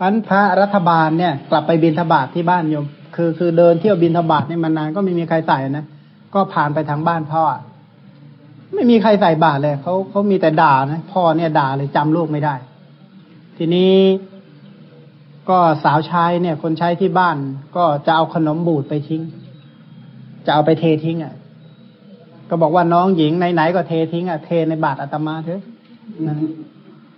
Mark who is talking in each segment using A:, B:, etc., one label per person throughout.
A: อันพระรัฐบาลเนี่ย กลับไปบินทบาทที่บ้านโยม คือคือเดินเที่ยวบินทบาทนี่ยมานานก็ไม่มีใครใส่นะก็ผ่านไปทางบ้านพ่อไม่มีใครใส่บาตรเลยเขาเขามีแต่ด่านะพ่อเนี่ยด่าเลยจำลูกไม่ได้ ทีนี้ก็สาวใช้เนี่ย คนใช้ที่บ้านก็จะเอาขนมบูดไปทิ้ง จะเอาไปเททิ้งอะ ก็บอกว่าน้องหญิงไหนๆก็เททิ้งอะเทในบาตรอาตมาเถอะ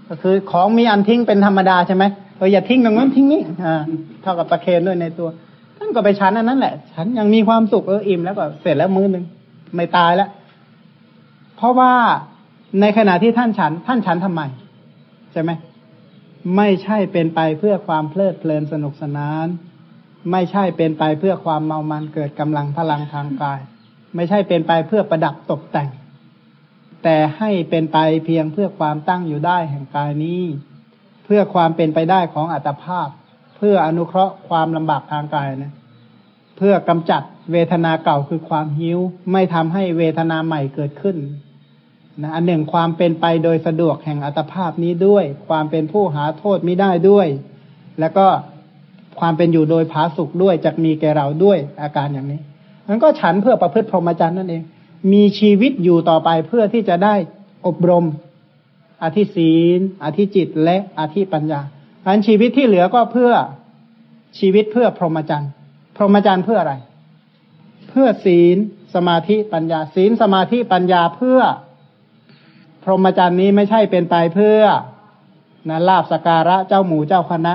A: ก็คือของมีอันทิ้งเป็นธรรมดาใช่ไหม เอออย่าทิ้งตรงนั้นทิ้งนี้อ่าเท่ากับประเคนด้วยในตัวท่านก็ไปชั้นอันนั้นแหละ ฉันยังมีความสุขเอออิ่มแล้วก็เสร็จแล้วมื้อหนึ่งไม่ตายแล้วเพราะว่าในขณะที่ท่านฉัน ท่านฉันทำไมใช่ไหมไม่ใช่เป็นไปเพื่อความเพลิดเพลินสนุกสนาน ไม่ใช่เป็นไปเพื่อความเมามันเกิดกำลังพลังทางกาย ไม่ใช่เป็นไปเพื่อประดับตกแต่ง แต่ให้เป็นไปเพียงเพื่อความตั้งอยู่ได้แห่งกายนี้ เพื่อความเป็นไปได้ของอัตภาพ เพื่ออนุเคราะห์ความลำบากทางกายนะ เพื่อกำจัดเวทนาเก่าคือความหิว ไม่ทำให้เวทนาใหม่เกิดขึ้นนะอันหนึ่งความเป็นไปโดยสะดวกแห่งอัตภาพนี้ด้วย ความเป็นผู้หาโทษไม่ได้ด้วย แล้วก็ความเป็นอยู่โดยผาสุกด้วยจะมีแก่เราด้วยอาการอย่างนี้มันก็ฉันเพื่อประพฤติพรหมจรรย์นั่นเอง มีชีวิตอยู่ต่อไปเพื่อที่จะได้อบรม อธิศีล อธิจิตและอธิปัญญาอันชีวิตที่เหลือก็เพื่อชีวิตเพื่อพรหมจรรย์ พรหมจรรย์เพื่ออะไร เพื่อศีลสมาธิปัญญา ศีลสมาธิปัญญาเพื่อ พรหมจรรย์นี้ไม่ใช่เป็นไปเพื่อนะลาบสการะเจ้าหมู่เจ้าคณะ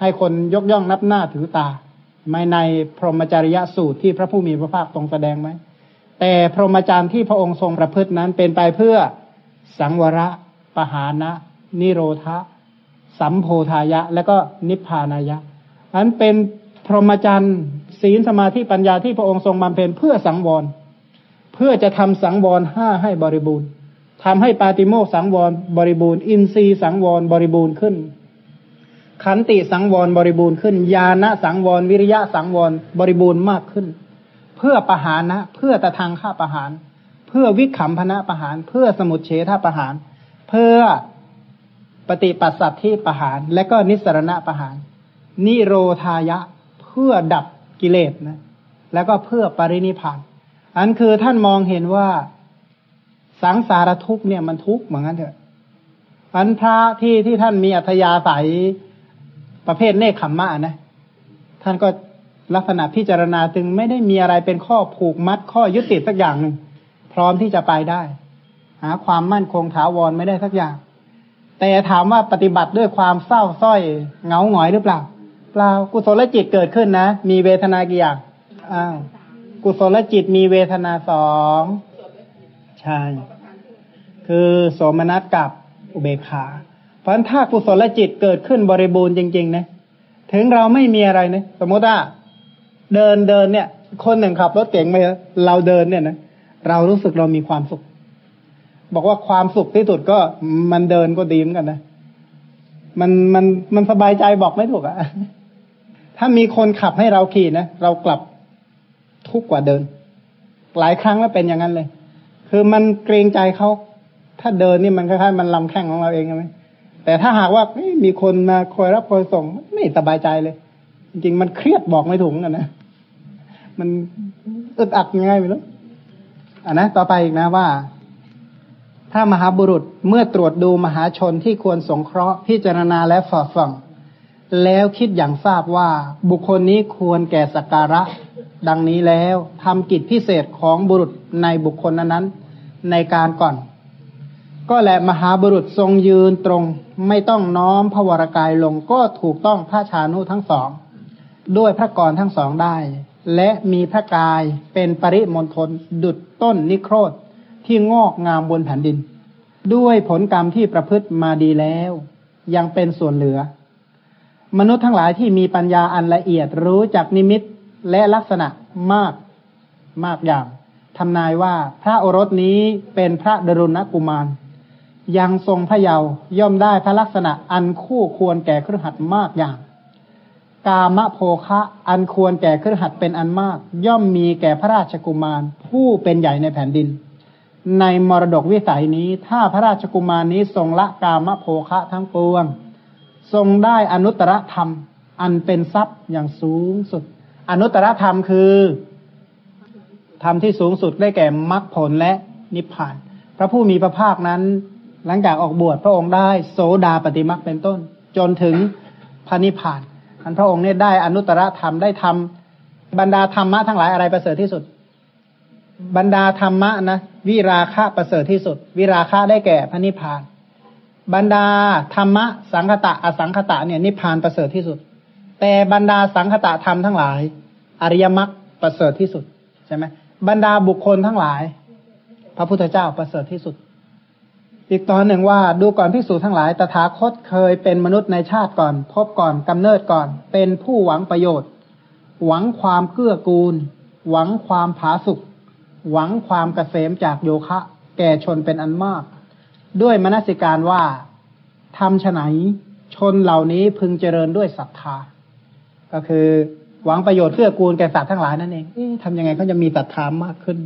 A: ให้คนยกย่องนับหน้าถือตา ไม่ในพรหมจริยสูตรที่พระผู้มีพระภาคทรงแสดงไหมแต่พรหมจรรย์ที่พระองค์ทรงประพฤตินั้นเป็นไปเพื่อสังวระ ปหานะ นิโรธะ สัมโพธายะ และก็นิพพานายะอันเป็นพรหมจรรย์ศีลสมาธิปัญญาที่พระองค์ทรงบำเพ็ญเพื่อสังวร เพื่อจะทำสังวรห้าให้บริบูรณ์ทำให้ปาติโมกสังวรบริบูรณ์ อินทรีย์สังวรบริบูรณ์ขึ้น ขันติสังวรบริบูรณ์ขึ้น ญาณสังวรวิริยะสังวรบริบูรณ์มากขึ้น เพื่อประหารนะ เพื่อตะทางฆ่าประหาร เพื่อวิขำพนะประหาร เพื่อสมุทเฉทประหาร เพื่อปฏิปัสสัตที่ประหาร และก็นิสรณะประหาร นิโรธายะเพื่อดับกิเลสนะแล้วก็เพื่อปรินิพานอันคือท่านมองเห็นว่าสังสารทุกเนี่ยมันทุกเหมือนกันเถอะอันพระที่ที่ท่านมีอัธยาศัยประเภทเนคขมมะนะ ท่านก็ลักษณะพิจารณาจึงไม่ได้มีอะไรเป็นข้อผูกมัดข้อยึดติดสักอย่างหนึ่งพร้อมที่จะไปได้ หาความมั่นคงถาวรไม่ได้สักอย่าง แต่ถามว่าปฏิบัติด้วยความเศร้าส้อยเหงาหงอยหรือเปล่า เปล่ากุศลจิตเกิดขึ้นนะ มีเวทนากี่อย่างอ้าวกุศลจิตมีเวทนาสองใช่ คือโสมนัสกับอุเบกขา เพราะถ้ากุศลจิตเกิดขึ้นบริบูรณ์จริงๆนะถึงเราไม่มีอะไรนะสมมติว่าเดินเดินเนี่ย คนหนึ่งขับรถเก่งไปเราเดินเนี่ยนะเรารู้สึกเรามีความสุข บอกว่าความสุขที่สุดก็มันเดินก็ดีเหมือนกันนะมันมันมันสบายใจบอกไม่ถูกอะถ้ามีคนขับให้เราขี่นะเรากลับทุกกว่าเดิน หลายครั้งแล้วเป็นอย่างนั้นเลย คือมันเกรงใจเขาถ้าเดินนี่มันคล้ายๆมันลำแข้งของเราเองใช่ไหมแต่ถ้าหากว่ามีคนมาคอยรับคอยส่งไม่สบายใจเลย จริงๆมันเครียดบอกไม่ถูกกันนะมันอึดอัดยังไงไม่รู้อ่านะต่อไปอีกนะว่า ถ้ามหาบุรุษเมื่อตรวจดูมหาชนที่ควรสงเคราะห์พิจารณาและฝ่าฟังแล้วคิดอย่างทราบว่าบุคคลนี้ควรแก่สักการะ ดังนี้แล้วทำกิจพิเศษของบุรุษในบุคคลนั้นในการก่อน ก็แหละมหาบุรุษทรงยืนตรง ไม่ต้องน้อมพระวรกายลงก็ถูกต้องพระชานุทั้งสอง ด้วยพระกรทั้งสองได้ และมีพระกายเป็นปริมณฑลดุดต้นนิโครธ ที่งอกงามบนแผ่นดิน ด้วยผลกรรมที่ประพฤติมาดีแล้ว ยังเป็นส่วนเหลือ มนุษย์ทั้งหลายที่มีปัญญาอันละเอียดรู้จักนิมิตและลักษณะมากมากอย่างทำนายว่าพระโอรสนี้เป็นพระดรุณกุมาร ยังทรงพระเยาว์ย่อมได้พระลักษณะอันคู่ควรแก่เครือขัดมากอย่าง กามโภคะอันควรแก่เครือขัดเป็นอันมาก ย่อมมีแก่พระราชกุมาร ผู้เป็นใหญ่ในแผ่นดิน ในมรดกวิสัยนี้ ถ้าพระราชกุมารนี้ทรงละกามโภคะทั้งปวง ทรงได้อนุตตรธรรม อันเป็นทรัพย์อย่างสูงสุด อนุตตรธรรมคือธรรมที่สูงสุดได้แก่มรรคผลและนิพพาน พระผู้มีพระภาคนั้น หลังจากออกบวชพระองค์ได้โสดาปฏิมรรคเป็นต้น จนถึงพระนิพพานอันพระองค์เนี่ยได้อนุตตรธรรมได้ทำบรรดาธรรมะทั้งหลายอะไรประเสริฐที่สุด บรรดาธรรมะนะวิราคะประเสริฐที่สุด วิราคะได้แก่พระนิพพาน บรรดาธรรมะสังคตะอสังคตะเนี่ยนิพพานประเสริฐที่สุด แต่บรรดาสังคตะธรรมทั้งหลาย อริยมรรคประเสริฐที่สุดใช่ไหมบรรดาบุคคลทั้งหลาย พระพุทธเจ้าประเสริฐที่สุด อีกตอนหนึ่งว่าดูก่อนพิสูจทั้งหลาย ตถาคตเคยเป็นมนุษย์ในชาติก่อน พบก่อนกำเนิดก่อน เป็นผู้หวังประโยชน์ หวังความเกื้อกูล หวังความผาสุก หวังความกเกษมจากโยคะ แก่ชนเป็นอันมาก ด้วยมนสิการว่าทำฉไหนชนเหล่านี้พึงเจริญด้วยศรัทธา ก็คือหวังประโยชน์เพื่อกูลแก่สัตว์ทั้งหลายนั่นเองทำยังไงเขาจะมีศรัทธามากขึ้น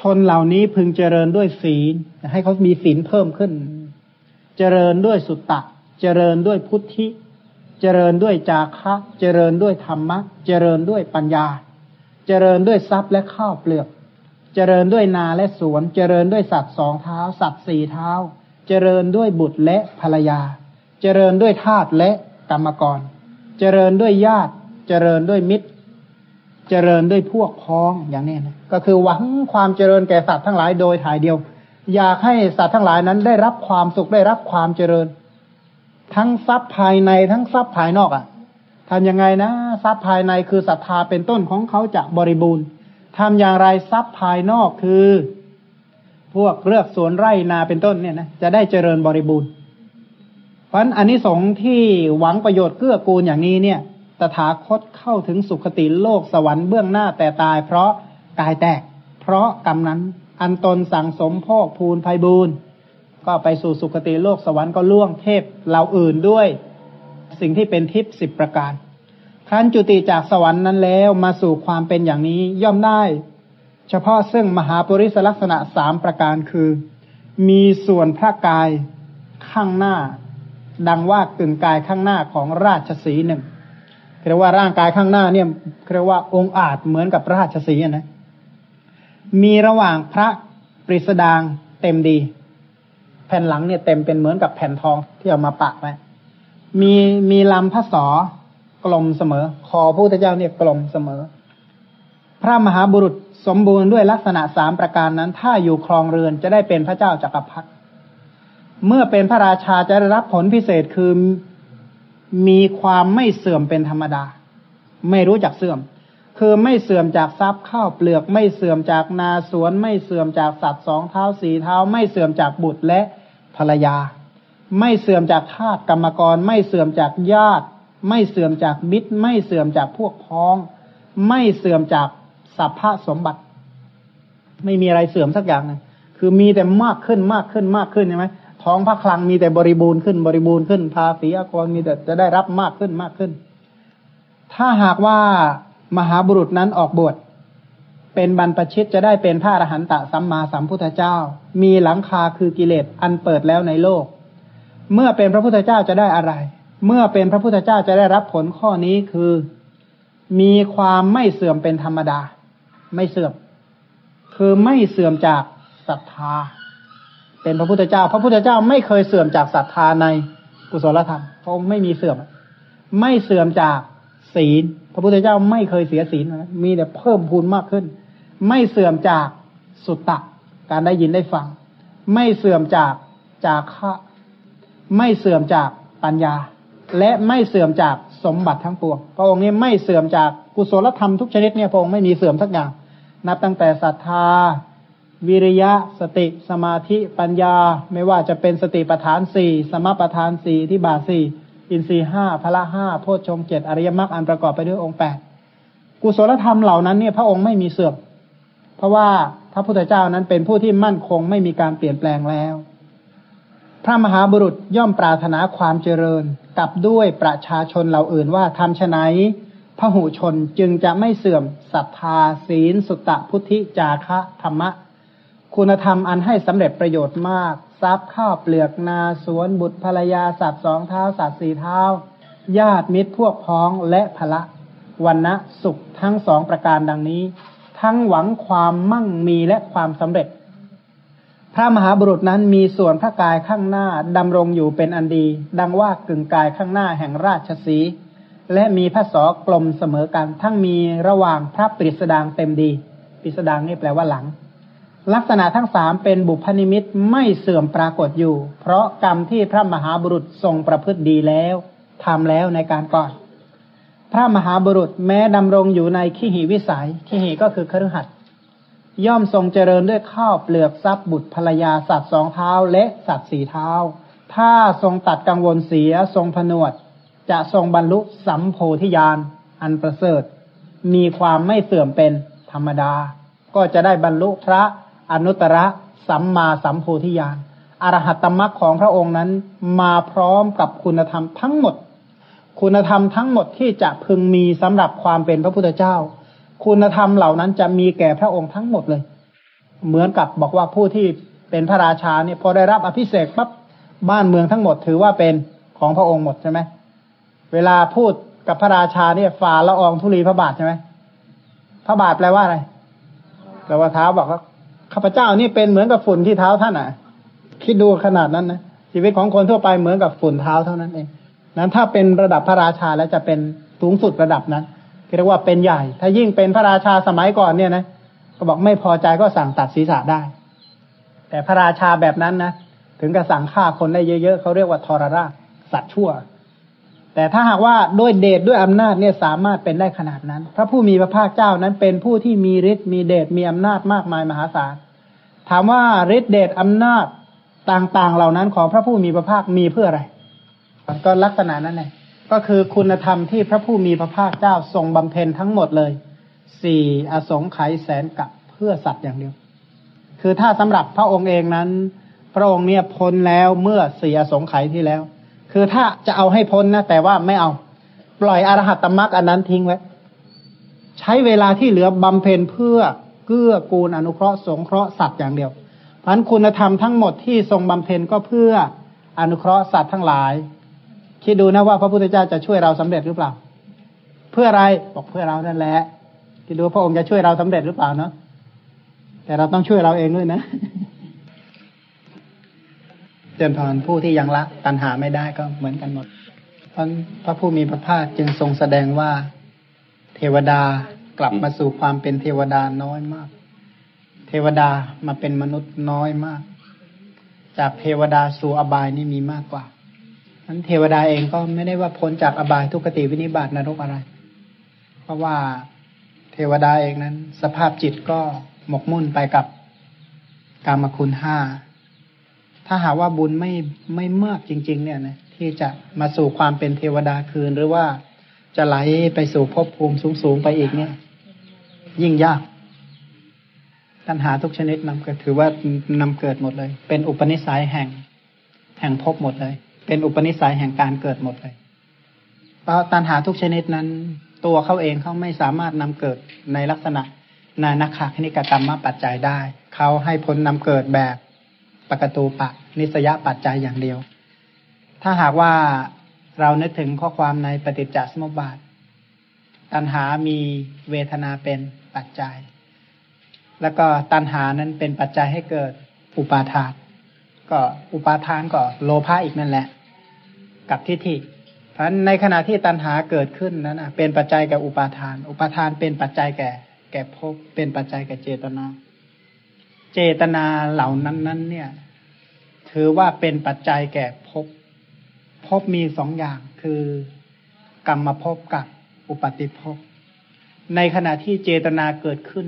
A: ชนเหล่านี้พึงเจริญด้วยศีลให้เขามีศีลเพิ่มขึ้น เจริญด้วยสุตตะ เจริญด้วยพุทธิ เจริญด้วยจาคะ เจริญด้วยธรรมะ เจริญด้วยปัญญา เจริญด้วยทรัพย์และข้าวเปลือก เจริญด้วยนาและสวน เจริญด้วยสัตว์สองเท้า สัตว์สี่เท้า เจริญด้วยบุตรและภรรยา เจริญด้วยทาสและกรรมกร เจริญด้วยญาติ เจริญด้วยมิตร เจริญด้วยพวกพ้องอย่างนี้นะก็คือหวังความเจริญแก่สัตว์ทั้งหลายโดยถ่ายเดียว อยากให้สัตว์ทั้งหลายนั้นได้รับความสุขได้รับความเจริญ ทั้งทรัพย์ภายในทั้งทรัพย์ภายนอกอะ่ะ ทำยังไงนะทรัพย์ภายในคือศรัทธาเป็นต้นของเขาจะบริบูรณ์ทำอย่างไรทรัพย์ภายนอกคือ พวกเลือกสวนไร่นาเป็นต้นเนี่ยนะจะได้เจริญบริบูรณ์เพราะอันนี้สงที่หวังประโยชน์เกื้อกูลอย่างนี้เนี่ย ตถาคตเข้าถึงสุคติโลกสวรรค์เบื้องหน้าแต่ตาย เพราะกายแตก เพราะกรรมนั้น อันตนสั่งสมพอกพูนภัยบูนก็ไปสู่สุคติโลกสวรรค์ก็ล่วงเทพเราอื่นด้วย สิ่งที่เป็นทิพย์สิบประการ ครั้นจุติจากสวรรค์นั้นแล้วมาสู่ความเป็นอย่างนี้ย่อมได้ เฉพาะซึ่งมหาปริศลักษณะสามประการคือ มีส่วนพระกายข้างหน้า ดังว่ากึ่งกายข้างหน้าของราชสีหนึ่งเรียกว่าร่างกายข้างหน้าเนี่ยเรียกว่าองค์อาจเหมือนกับราชสีนะมีระหว่างพระปริสดางเต็มดี แผ่นหลังเนี่ยเต็มเป็นเหมือนกับแผ่นทองที่เอามาปะไว้ มีมีลำพระสอกลมเสมอ คอพระพุทธเจ้าเนี่ยกลมเสมอ พระมหาบุรุษสมบูรณ์ด้วยลักษณะสามประการนั้น ถ้าอยู่ครองเรือนจะได้เป็นพระเจ้าจากักรพรรดิเมื่อเป็นพระราชาจะได้รับผลพิเศษคือมีความไม่เสื่อมเป็นธรรมดา ไม่รู้จักเสื่อม คือไม่เสื่อมจากทรัพย์ข้าวเปลือก ไม่เสื่อมจากนาสวน ไม่เสื่อมจากสัตว์สองเท้าสี่เท้า ไม่เสื่อมจากบุตรและภรรยา ไม่เสื่อมจากทาสกรรมกร ไม่เสื่อมจากญาติ ไม่เสื่อมจากมิตร ไม่เสื่อมจากพวกพ้อง ไม่เสื่อมจากสัพพะสมบัติ ไม่มีอะไรเสื่อมสักอย่างนะคือมีแต่มากขึ้นมากขึ้นมากขึ้นใช่ไหมท้องพระคลังมีแต่บริบูรณ์ขึ้นบริบูรณ์ขึ้นภาษีอากรมีแต่จะได้รับมากขึ้นมากขึ้น ถ้าหากว่ามหาบุรุษนั้นออกบวชเป็นบรรพชิตจะได้เป็นพระอรหันตสัมมาสัมพุทธเจ้า มีหลังคาคือกิเลสอันเปิดแล้วในโลก เมื่อเป็นพระพุทธเจ้าจะได้อะไร เมื่อเป็นพระพุทธเจ้าจะได้รับผลข้อนี้คือ มีความไม่เสื่อมเป็นธรรมดา ไม่เสื่อม คือไม่เสื่อมจากศรัทธา เป็นพระพุทธเจ้า พระพุทธเจ้าไม่เคยเสื่อมจากศรัทธาในกุศลธรรมพระองค์ไม่มีเสื่อม ไม่เสื่อมจากศีล พระพุทธเจ้าไม่เคยเสียศีลมีแต่เพิ่มพูนมากขึ้น ไม่เสื่อมจากสุตตะ การได้ยินได้ฟัง ไม่เสื่อมจากจากะ ไม่เสื่อมจากปัญญา และไม่เสื่อมจากสมบัติทั้งปวงพระองค์นี้ไม่เสื่อมจากกุศลธรรมทุกชนิดเนี่ยพระองค์ไม่มีเสื่อมสักอย่าง นับตั้งแต่ศรัทธา วิริยะ สติ สมาธิปัญญา ไม่ว่าจะเป็นสติปัฏฐานสี่สมปัฏฐานสี่ที่บาสี่อินทรีห้าพละห้าโพชฌงเจ็ดอริยมรรคอันประกอบไปด้วยองค์แปดกุศลธรรมเหล่านั้นเนี่ยพระองค์ไม่มีเสื่อมเพราะว่าพระพุทธเจ้านั้นเป็นผู้ที่มั่นคงไม่มีการเปลี่ยนแปลงแล้ว ระมหาบุรุษย่อมปรารถนาความเจริญกับด้วยประชาชนเหล่าอื่นว่าทำชะไหนพระหูชนจึงจะไม่เสื่อมศรัทธาศีล สุตตะพุทธิจาคะธรรมะ คุณธรรมอันให้สำเร็จประโยชน์มาก ทรัพย์ข้าวเปลือกนาสวนบุตรภรรยาสัตว์สองเท้าสัตว์สี่เท้า ญาติมิตรพวกพ้องและพละวันนะสุขทั้งสองประการดังนี้ ทั้งหวังความมั่งมีและความสำเร็จ ระมหาบุรุษนั้นมีส่วนพระกายข้างหน้าดำรงอยู่เป็นอันดี ดังว่ากึ่งกายข้างหน้าแห่งราชสีและมีพระสอกลมเสมอกัน ทั้งมีระหว่างพระปริสดางเต็มดีปริสดางนี่แปลว่าหลัง ลักษณะทั้งสามเป็นบุพนิมิตไม่เสื่อมปรากฏอยู่ เพราะกรรมที่พระมหาบุรุษทรงประพฤติดีแล้วทำแล้วในการก่อน พระมหาบุรุษแม้ดำรงอยู่ในขีหิวิสัยขีหิก็คือคฤหัสถ์ ย่อมทรงเจริญด้วยข้าวเปลือกทรัพย์บุตรภรรยาสัตว์สองเท้าและสัตว์สี่เท้า ถ้าทรงตัดกังวลเสียทรงผนวด จะทรงบรรลุสัมโพธิญาณอันประเสริฐ มีความไม่เสื่อมเป็นธรรมดา ก็จะได้บรรลุพระอนุตตรสัมมาสัมโพธิญาณอรหัตตมรรคของพระองค์นั้นมาพร้อมกับคุณธรรมทั้งหมด คุณธรรมทั้งหมดที่จะพึงมีสำหรับความเป็นพระพุทธเจ้า คุณธรรมเหล่านั้นจะมีแก่พระองค์ทั้งหมดเลย เหมือนกับบอกว่าผู้ที่เป็นพระราชาเนี่ยพอได้รับอภิเษกปั๊บบ้านเมืองทั้งหมดถือว่าเป็นของพระองค์หมดใช่ไหมเวลาพูดกับพระราชาเนี่ยฝ่าละอองธุลีพระบาทใช่ไหมพระบาทแปลว่าอะไรแปลว่าเท้าบอกว่าข้าพเจ้านี่เป็นเหมือนกับฝุ่นที่เท้าท่านอะ คิดดูขนาดนั้นนะชีวิตของคนทั่วไปเหมือนกับฝุ่นเท้าเท่านั้นเองนั้นถ้าเป็นระดับพระราชาแล้วจะเป็นสูงสุดระดับนั้น เรียกว่าเป็นใหญ่ ถ้ายิ่งเป็นพระราชาสมัยก่อนเนี่ยนะก็บอกไม่พอใจก็สั่งตัดศีรษะได้ แต่พระราชาแบบนั้นนะถึงกับสั่งฆ่าคนได้เยอะๆเขาเรียกว่าทรราชสัตว์ชั่ว แต่ถ้าหากว่าด้วยเดชด้วยอำนาจเนี่ยสามารถเป็นได้ขนาดนั้น พระผู้มีพระภาคเจ้านั้นเป็นผู้ที่มีฤทธิ์มีเดชมีอำนาจมากมายมหาศาล ถามว่าฤทธิ์เดชอำนาจต่างๆเหล่านั้นของพระผู้มีพระภาคมีเพื่ออะไร ก็ลักษณะนั้นเอง ก็คือคุณธรรมที่พระผู้มีพระภาคเจ้าทรงบำเพ็ญทั้งหมดเลยสี่อสงไขยแสนกับเพื่อสัตว์อย่างเดียว คือถ้าสำหรับพระองค์เองนั้น พระองค์เนี่ยพ้นแล้วเมื่อสี่อสงไขยที่แล้ว คือถ้าจะเอาให้พ้นนะแต่ว่าไม่เอา ปล่อยอรหัตตมรรคอันนั้นทิ้งไว้ ใช้เวลาที่เหลือบำเพ็ญเพื่อเกื้อกูลอนุเคราะห์สงเคราะห์สัตว์อย่างเดียวพันคุณธรรมทั้งหมดที่ทรงบำเพ็ญก็เพื่ออนุเคราะห์สัตว์ทั้งหลาย คิดดูนะว่าพระพุทธเจ้าจะช่วยเราสำเร็จหรือเปล่า เพื่ออะไรบอกเพื่อเรานั่นแหละคิดดูพระองค์จะช่วยเราสำเร็จหรือเปล่าเนาะแต่เราต้องช่วยเราเองด้วยนะเตือนพรผู้ที่ยังละตัณหาไม่ได้ก็เหมือนกันหมดเพราะพระผู้มีพระภาคจึงทรงแสดงว่าเทวดากลับมาสู่ความเป็นเทวดาน้อยมาก เทวดามาเป็นมนุษย์น้อยมาก จากเทวดาสู่อบายนี่มีมากกว่า นั้นเทวดาเองก็ไม่ได้ว่าพ้นจากอบายทุกขติวินิบาตนรกอะไร เพราะว่าเทวดาเองนั้น สภาพจิตก็หมกมุ่นไปกับกามคุณห้า ถ้าหาว่าบุญไม่ไม่มากจริง ๆ เนี่ยนะที่จะมาสู่ความเป็นเทวดาคืนหรือว่าจะไหลไปสู่ภพภูมิสูง ๆ ไปอีกเนี่ย ยิ่งยากตัณหาทุกชนิดนำเกิดถือว่านำเกิดหมดเลย เป็นอุปนิสัยแห่ง แห่งภพหมดเลย เป็นอุปนิสัยแห่งการเกิดหมดเลยเพราะตัณหาทุกชนิดนั้น ตัวเขาเองเขาไม่สามารถนำเกิดในลักษณะนานาคาคณิกกรรมมาปัจจัยได้ เขาให้พ้นนำเกิดแบบปกตูปะ นิสยปัจจัยอย่างเดียว ถ้าหากว่าเรานึกถึงข้อความในปฏิจจสมุปบาท ตัณหามีเวทนาเป็นปัจจัย แล้วก็ตัณหานั้นเป็นปัจจัยให้เกิดอุปาทานก็อุปาทานก็โลภะอีกนั่นแหละ กับทิฏฐิเพราะในขณะที่ตัณหาเกิดขึ้นนั้นเป็นปัจจัยแก่อุปาทาน อุปาทานเป็นปัจจัยแก่ แก่ภพเป็นปัจจัยแก่เจตนา เจตนาเหล่านั้นนั้นเนี่ย ถือว่าเป็นปัจจัยแก่ภพภพมีสองอย่างคือกรรมภพกับอุปาติภพในขณะที่เจตนาเกิดขึ้น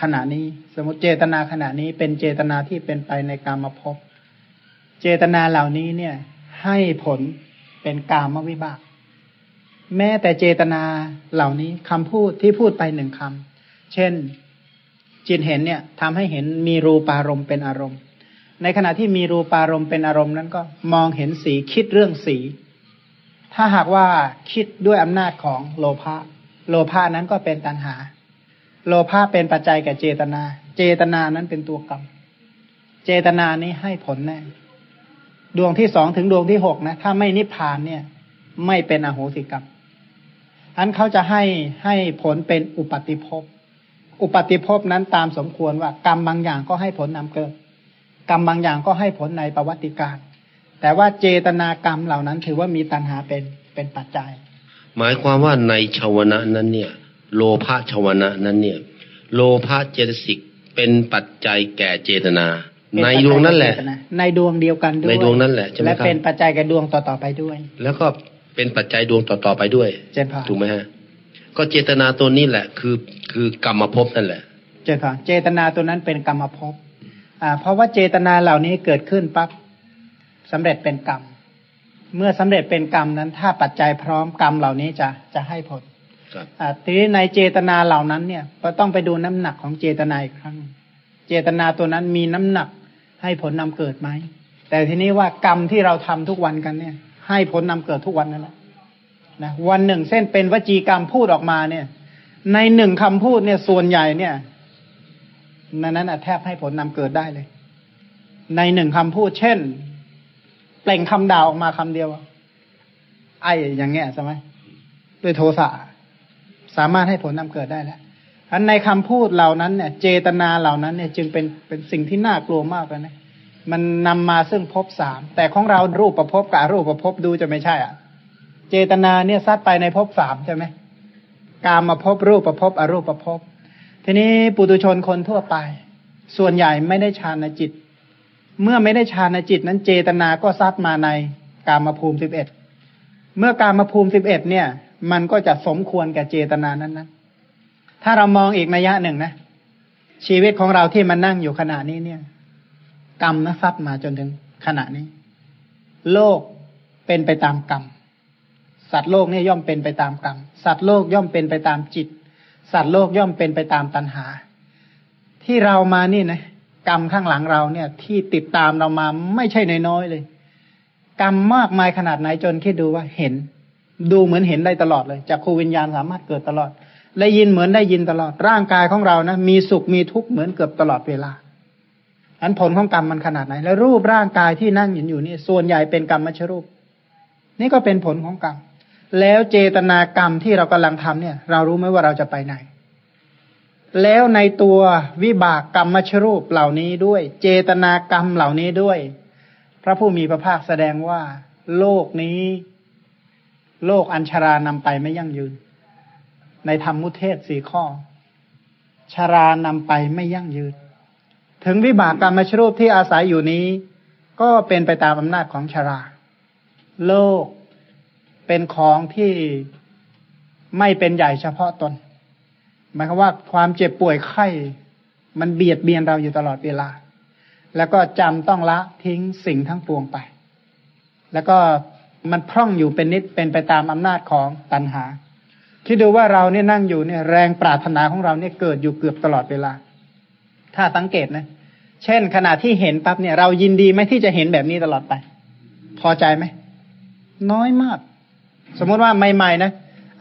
A: ขณะนี้สมมติเจตนาขณะนี้เป็นเจตนาที่เป็นไปในกรรมภพเจตนาเหล่านี้เนี่ย ให้ผลเป็นกามวิบาก แม้แต่เจตนาเหล่านี้คำพูดที่พูดไปหนึ่งคำเช่นจิตเห็นเนี่ยทำให้เห็นมีรูปารมณ์เป็นอารมณ์ ในขณะที่มีรูปารมณ์เป็นอารมณ์นั้นก็มองเห็นสีคิดเรื่องสี ถ้าหากว่าคิดด้วยอำนาจของโลภะโลภะนั้นก็เป็นตัณหา โลภะเป็นปัจจัยแก่เจตนา เจตนานั้นเป็นตัวกรรม เจตนานี้ให้ผลแน่ ดวงที่สองถึงดวงที่หกนะ ถ้าไม่นิพพานเนี่ย ไม่เป็นอโหสิกรรมอันเขาจะให้ให้ผลเป็นอุปติภพ อุปติภพนั้นตามสมควรว่า กรรมบางอย่างก็ให้ผลนำเกิด กรรมบางอย่างก็ให้ผลในประวัติการ แต่ว่าเจตนากรรมเหล่านั้น ถือว่ามีตัณหาเป็นเป็นปัจจัย
B: หมายความว่าในชาวนะนั้นเนี่ย โลภะชาวนะนั้นเนี่ย โลภะเจตสิกเป็นปัจจัยแก่เจตนา ในดวงนั่นแหละ
A: ในดวงเดียวกันด้วย
B: ในดวงนั่นแหละใช่ไหม
A: และ
B: ครับ
A: เป็นปัจจัยกับดวงต่อๆไปด้วย
B: แล้วก็เป็นปัจจัยดวงต่อๆไปด้วย
A: เจนพร
B: ถูกไหมฮะ ก็เจตนาตัวนี้แหละ คือคือกรรมภพนั่นแหละ
A: เจนพรเจตนาตัวนั้นเป็นกรรมภพอ่า เพราะว่าเจตนาเหล่านี้เกิดขึ้นปั๊บสำเร็จเป็นกรรม เมื่อสำเร็จเป็นกรรมนั้น ถ้าปัจจัยพร้อมกรรมเหล่านี้จะจะให้ผล
B: ครับ
A: อ่าทีนี้ในเจตนาเหล่านั้นเนี่ยก็ต้องไปดูน้ำหนักของเจตนาอีกครั้ง เจตนาตัวนั้นมีน้ำหนัก ให้ผลนำเกิดไหม แต่ทีนี้ว่ากรรมที่เราทำทุกวันกันเนี่ย ให้ผลนำเกิดทุกวันนั่นแหละนะวันหนึ่งเส้นเป็นวจีกรรมพูดออกมาเนี่ย ในหนึ่งคำพูดเนี่ยส่วนใหญ่เนี่ยนนั้นอะแทบให้ผลนำเกิดได้เลย ในหนึ่งคำพูด เช่น เปล่งคำด่าออกมาคำเดียว ไอ้อย่างเงี้ยใช่ไหมด้วยโทสะสามารถให้ผลนำเกิดได้แล้ว อันในคำพูดเหล่านั้นเนี่ย เจตนาเหล่านั้นเนี่ย จึงเป็นเป็นสิ่งที่น่ากลัวมากเลยนะมันนำมาซึ่งภพสามแต่ของเรารูปประพบกับรูปประพบดูจะไม่ใช่อะ เจตนาเนี่ยซัดไปในภพสามใช่ไหมกามมาพบรูปประพบอรูปประพบทีนี้ปุตุชนคนทั่วไป ส่วนใหญ่ไม่ได้ฌานในจิต เมื่อไม่ได้ฌานในจิต นั้นเจตนาก็ซัดมาในกามภูมิสิบเอ็ดเมื่อกามาภูมิสิบเอ็ดเนี่ย มันก็จะสมควรแก่เจตนานั้นนะ ถ้าเรามองอีกนัยยะหนึ่งนะ ชีวิตของเราที่มันนั่งอยู่ขณะนี้เนี่ย กรรมนะซัดมาจนถึงขณะนี้ โลกเป็นไปตามกรรม สัตว์โลกเนี่ยย่อมเป็นไปตามกรรม สัตว์โลกย่อมเป็นไปตามจิต สัตว์โลกย่อมเป็นไปตามตัณหา ที่เรามานี่นะกรรมข้างหลังเราเนี่ย ที่ติดตามเรามาไม่ใช่น้อยๆเลย กรรมมากมายขนาดไหนจนคิดดูว่าเห็น ดูเหมือนเห็นได้ตลอดเลยจากครูวิญญาณสามารถเกิดตลอด ได้ยินเหมือนได้ยินตลอด ร่างกายของเรานะมีสุขมีทุกข์เหมือนเกือบตลอดเวลาอันผลของกรรมมันขนาดไหน แล้วรูปร่างกายที่นั่งอยู่อยู่นี่ส่วนใหญ่เป็นกรรมมชรูป นี่ก็เป็นผลของกรรมแล้วเจตนากรรมที่เรากำลังทำเนี่ย เรารู้ไหมว่าเราจะไปไหน แล้วในตัววิบากกรรมมชรูปเหล่านี้ด้วย เจตนากรรมเหล่านี้ด้วย พระผู้มีพระภาคแสดงว่า โลกนี้ โลกอัญชารานำไปไม่ยั่งยืน ในธรรมมุเทศสี่ข้อ ชารานำไปไม่ยั่งยืน ถึงวิบากกรรมชรูปที่อาศัยอยู่นี้ ก็เป็นไปตามอำนาจของชารา โลกเป็นของที่ไม่เป็นใหญ่เฉพาะตน หมายความว่าความเจ็บป่วยไข้ มันเบียดเบียนเราอยู่ตลอดเวลา แล้วก็จำต้องละทิ้งสิ่งทั้งปวงไป แล้วก็มันพร่องอยู่เป็นนิดเป็นไปตามอำนาจของตัณหา คิดดูว่าเราเนี่ยนั่งอยู่เนี่ย แรงปรารถนาของเราเนี่ยเกิดอยู่เกือบตลอดเวลา ถ้าสังเกตนะ เช่นขณะที่เห็นปั๊บเนี่ยเรายินดีไหมที่จะเห็นแบบนี้ตลอดไป พอใจไหม น้อยมาก สมมุติว่าใหม่ๆนะ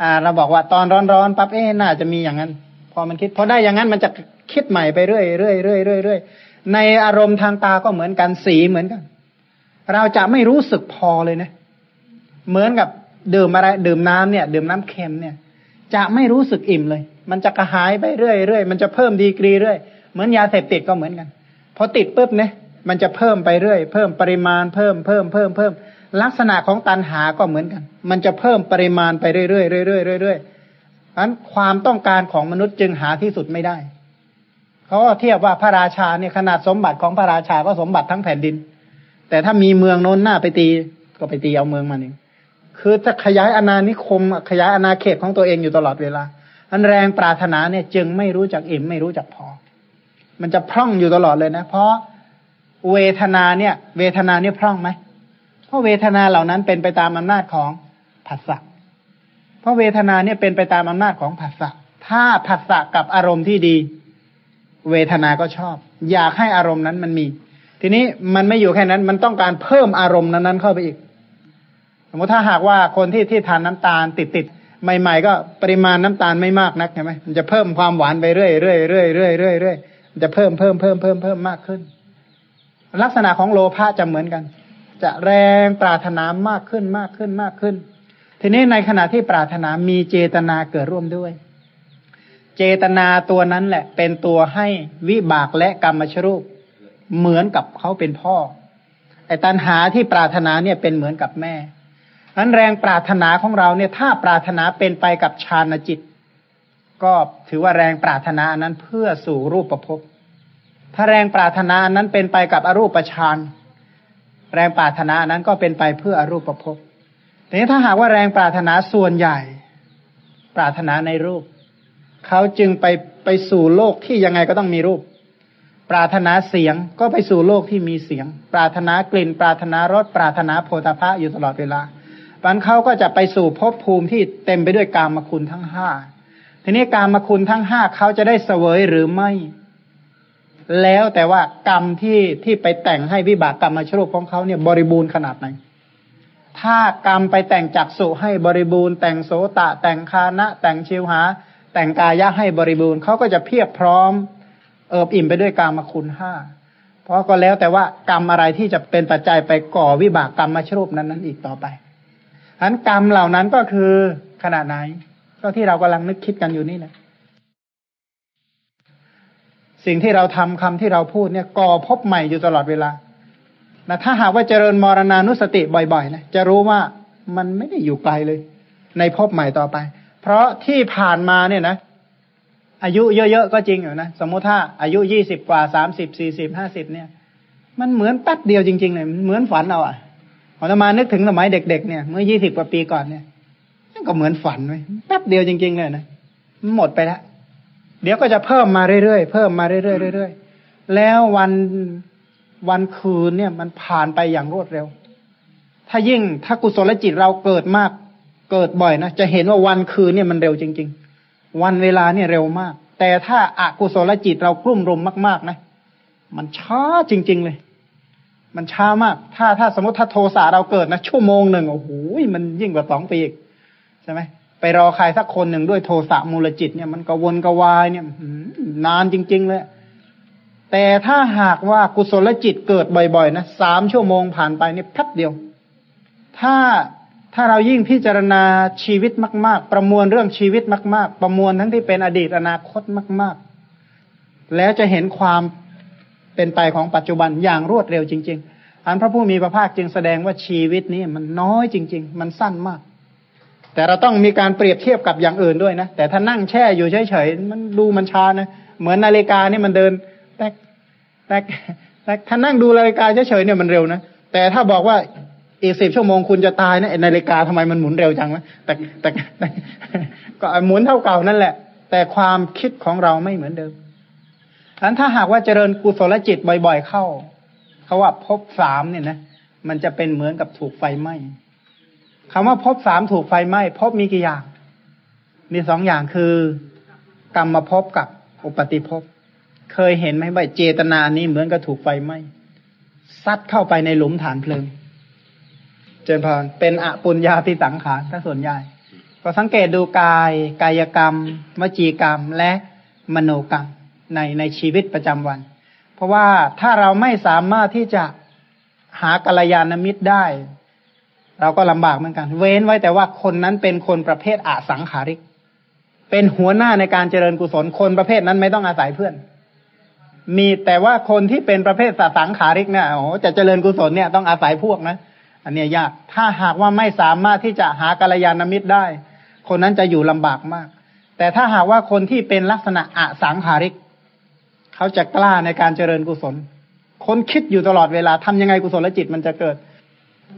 A: อ่า เราบอกว่าตอนร้อนๆปั๊บเอ๊ะน่าจะมีอย่างนั้น พอมันคิดพอได้อย่างนั้นมันจะคิดใหม่ไปเรื่อยเรื่อยเรื่อยเรื่อยเรื่อยในอารมณ์ทางตาก็เหมือนกันสีเหมือนกัน เราจะไม่รู้สึกพอเลยนะ เหมือนกับดื่มอะไรดื่มน้ำเนี่ย ดื่มน้ำเค็มเนี่ย จะไม่รู้สึกอิ่มเลย มันจะกระหายไปเรื่อยเรื่อยมันจะเพิ่มดีกรีเรื่อย เหมือนยาเสพติดก็เหมือนกัน พอติดปุ๊บเนี่ย มันจะเพิ่มไปเรื่อย เพิ่มปริมาณ เพิ่ม เพิ่ม เพิ่ม เพิ่ม ลักษณะของตันหาก็เหมือนกัน มันจะเพิ่มปริมาณไปเรื่อยเรื่อยเรื่อยเรื่อยเรื่อยเพราะนั้นความต้องการของมนุษย์จึงหาที่สุดไม่ได้ เขาก็เทียบว่าพระราชาเนี่ยขนาดสมบัติของพระราชาก็สมบัติทั้งแผ่นดิน แต่ถ้ามีเมืองโน้นหน้าไปตี ก็ไปตีเอาเมืองมันเอง คือจะขยายอาณานิคม ขยายอาณาเขตของตัวเองอยู่ตลอดเวลา อันแรงปรารถนาเนี่ยจึงไม่รู้จักอิ่มไม่รู้จักพอ มันจะพร่องอยู่ตลอดเลยนะ เพราะเวทนาเนี่ย เวทนาเนี่ยพร่องไหมเพราะเวทนาเหล่านั้นเป็นไปตามอำนาจของผัสสะเพราะเวทนาเนี่ยเป็นไปตามอำนาจของผัสสะถ้าผัสสะกับอารมณ์ที่ดี เวทนาก็ชอบ อยากให้อารมณ์นั้นมันมี ทีนี้มันไม่อยู่แค่นั้น มันต้องการเพิ่มอารมณ์นั้นๆเข้าไปอีก สมมติถ้าหากว่าคนที่ที่ทานน้ำตาลติดติดๆใหม่ๆ ก็ปริมาณน้ำตาลไม่มากนักใช่ไหมมันจะเพิ่มความหวานไปเรื่อยเรื่อยเรื่อยเรื่อยเรื่อยเรื่อยมันจะเพิ่มเพิ่มเพิ่มเพิ่มเพิ่มมากขึ้น ลักษณะของโลภะจะเหมือนกัน จะแรงปรารถนามากขึ้นมากขึ้นมากขึ้น ทีนี้ในขณะที่ปรารถนามีเจตนาเกิดร่วมด้วย เจตนาตัวนั้นแหละ เป็นตัวให้วิบากและกรรมชรูป เหมือนกับเขาเป็นพ่อไอ้ตัณหาที่ปรารถนาเนี่ยเป็นเหมือนกับแม่ นั้นแรงปรารถนาของเราเนี่ย ถ้าปรารถนาเป็นไปกับฌานจิต ก็ถือว่าแรงปรารถนานั้นเพื่อสู่รูปประพบถ้าแรงปรารถนานั้นเป็นไปกับอรูปฌานแรงปรารถนานั้นก็เป็นไปเพื่ออรูปประพบทีนี้ถ้าหากว่าแรงปรารถนาส่วนใหญ่ ปรารถนาในรูปเขาจึงไปไปสู่โลกที่ยังไงก็ต้องมีรูป ปรารถนาเสียงก็ไปสู่โลกที่มีเสียง ปรารถนากลิ่น ปรารถนารสปรารถนาโพธาภะอยู่ตลอดเวลา บันเขาก็จะไปสู่ภพภูมิที่เต็มไปด้วยกามคุณทั้งห้าทีนี้กามคุณทั้งห้าเขาจะได้เสวยหรือไม่ แล้วแต่ว่ากรรมที่ที่ไปแต่งให้วิบากกรรมมาชรูปของเขาเนี่ยบริบูรณ์ขนาดไหนถ้ากรรมไปแต่งจักสุให้บริบูรณ์ แต่งโสตะ แต่งคานะ แต่งชิวหา แต่งกายะให้บริบูรณ์เขาก็จะเพียบพร้อม เอิบอิ่มไปด้วยกรรมคุณห้าเพราะก็แล้วแต่ว่ากรรมอะไรที่จะเป็นปัจจัยไปก่อวิบากกรรมมาชรูปนั้นนั้นอีกต่อไป อันกรรมเหล่านั้นก็คือขนาดไหน ก็ที่เรากำลังนึกคิดกันอยู่นี่แหละสิ่งที่เราทำคำที่เราพูดเนี่ยก่อพบใหม่อยู่ตลอดเวลานะถ้าหากว่าเจริญมรณานุสติบ่อยๆนะจะรู้ว่ามันไม่ได้อยู่ไกลเลย ในพบใหม่ต่อไป เพราะที่ผ่านมาเนี่ยนะ อายุเยอะๆก็จริงอยู่นะสมมติถ้าอายุยี่สิบกว่าสามสิบสี่สิบห้าสิบเนี่ย มันเหมือนแป๊บเดียวจริงๆเลยเหมือนฝันเอาอะพ อจะมานึกถึงสมัยเด็กๆเนี่ยเมื่อยี่สิบกว่าปีก่อนเนี่ยก็เหมือนฝันไว้แป๊บเดียวจริง ๆ เลยนะหมดไปแล้วเดี๋ยวก็จะเพิ่มมาเรื่อยๆเพิ่มมาเรื่อยๆเรื่อยๆแล้ววันวันคืนเนี่ย มันผ่านไปอย่างรวดเร็ว ถ้ายิ่งถ้ากุศลจิตเราเกิดมาก เกิดบ่อยนะจะเห็นว่าวันคืนเนี่ยมันเร็วจริง ๆ วันเวลาเนี่ยเร็วมาก แต่ถ้าอากุศลจิตเรากลุ่มรุมมาก ๆ นะ มันช้าจริง ๆ เลย มันช้ามาก ถ้าถ้าสมมติถ้าโทสะเราเกิดนะชั่วโมงหนึ่งโอ้โหมันยิ่งกว่าสองปีอีกใช่ไหมไปรอใครสักคนหนึ่งด้วยโทสะมูลจิตเนี่ยมันกวนกวายเนี่ยนานจริง ๆ เลย แต่ถ้าหากว่ากุศลจิตเกิดบ่อยๆนะสามชั่วโมงผ่านไปนี่แป๊บเดียว ถ้าถ้าเรายิ่งพิจารณาชีวิตมาก ๆ ประมวลเรื่องชีวิตมาก ๆ ประมวลทั้งที่เป็นอดีตอนาคตมาก ๆ แล้วจะเห็นความ เป็นไปของปัจจุบันอย่างรวดเร็วจริง ๆ อันพระผู้มีพระภาคจึงแสดงว่าชีวิตนี้มันน้อยจริง ๆ มันสั้นมาก แต่เราต้องมีการเปรียบเทียบกับอย่างอื่นด้วยนะ แต่ถ้านั่งแช่อยู่เฉยๆมันดูมันช้านะ เหมือนนาฬิกานี่มันเดินแตกแตกแตกถ้านั่งดูนาฬิกาเฉยๆเนี่ยมันเร็วนะ แต่ถ้าบอกว่าอีกสิบชั่วโมงคุณจะตายนะนาฬิกาทำไมมันหมุนเร็วจังวะแต่แต่ก็หมุนเท่าเก่านั่นแหละ แต่ความคิดของเราไม่เหมือนเดิม อันถ้าหากว่าเจริญกุศลจิตบ่อย ๆ เข้าเขาว่าพบสามเนี่ยนะมันจะเป็นเหมือนกับถูกไฟไหม้คำว่าพบสามถูกไฟไหม้พบมีกี่อย่าง มีสองอย่างคือกรรมมาพบกับอุปติภพเคยเห็นไหมว่าเจตนานี้เหมือนกับถูกไฟไหม้ซัดเข้าไปในหลุมฐานเพลิง เจนพรเป็นอปุญญาติสังขารถ้าส่วนใหญ่ก็สังเกตดูกาย กายกรรม วจีกรรมและมโนกรรม ในในชีวิตประจำวัน เพราะว่าถ้าเราไม่สามารถที่จะหากัลยาณมิตรได้ เราก็ลำบากเหมือนกัน เว้นไว้แต่ว่าคนนั้นเป็นคนประเภทอาสังขาริก เป็นหัวหน้าในการเจริญกุศลคนประเภทนั้นไม่ต้องอาศัยเพื่อน มีแต่ว่าคนที่เป็นประเภทสังขาริกเนี่ยโอ้จะเจริญกุศลเนี่ยต้องอาศัยพวกนะอันนี้ยาก ถ้าหากว่าไม่สามารถที่จะหากัลยาณมิตรได้ คนนั้นจะอยู่ลำบากมาก แต่ถ้าหากว่าคนที่เป็นลักษณะอสังขาริก เขาจะกล้าในการเจริญกุศล คนคิดอยู่ตลอดเวลาทำยังไงกุศลจิตมันจะเกิด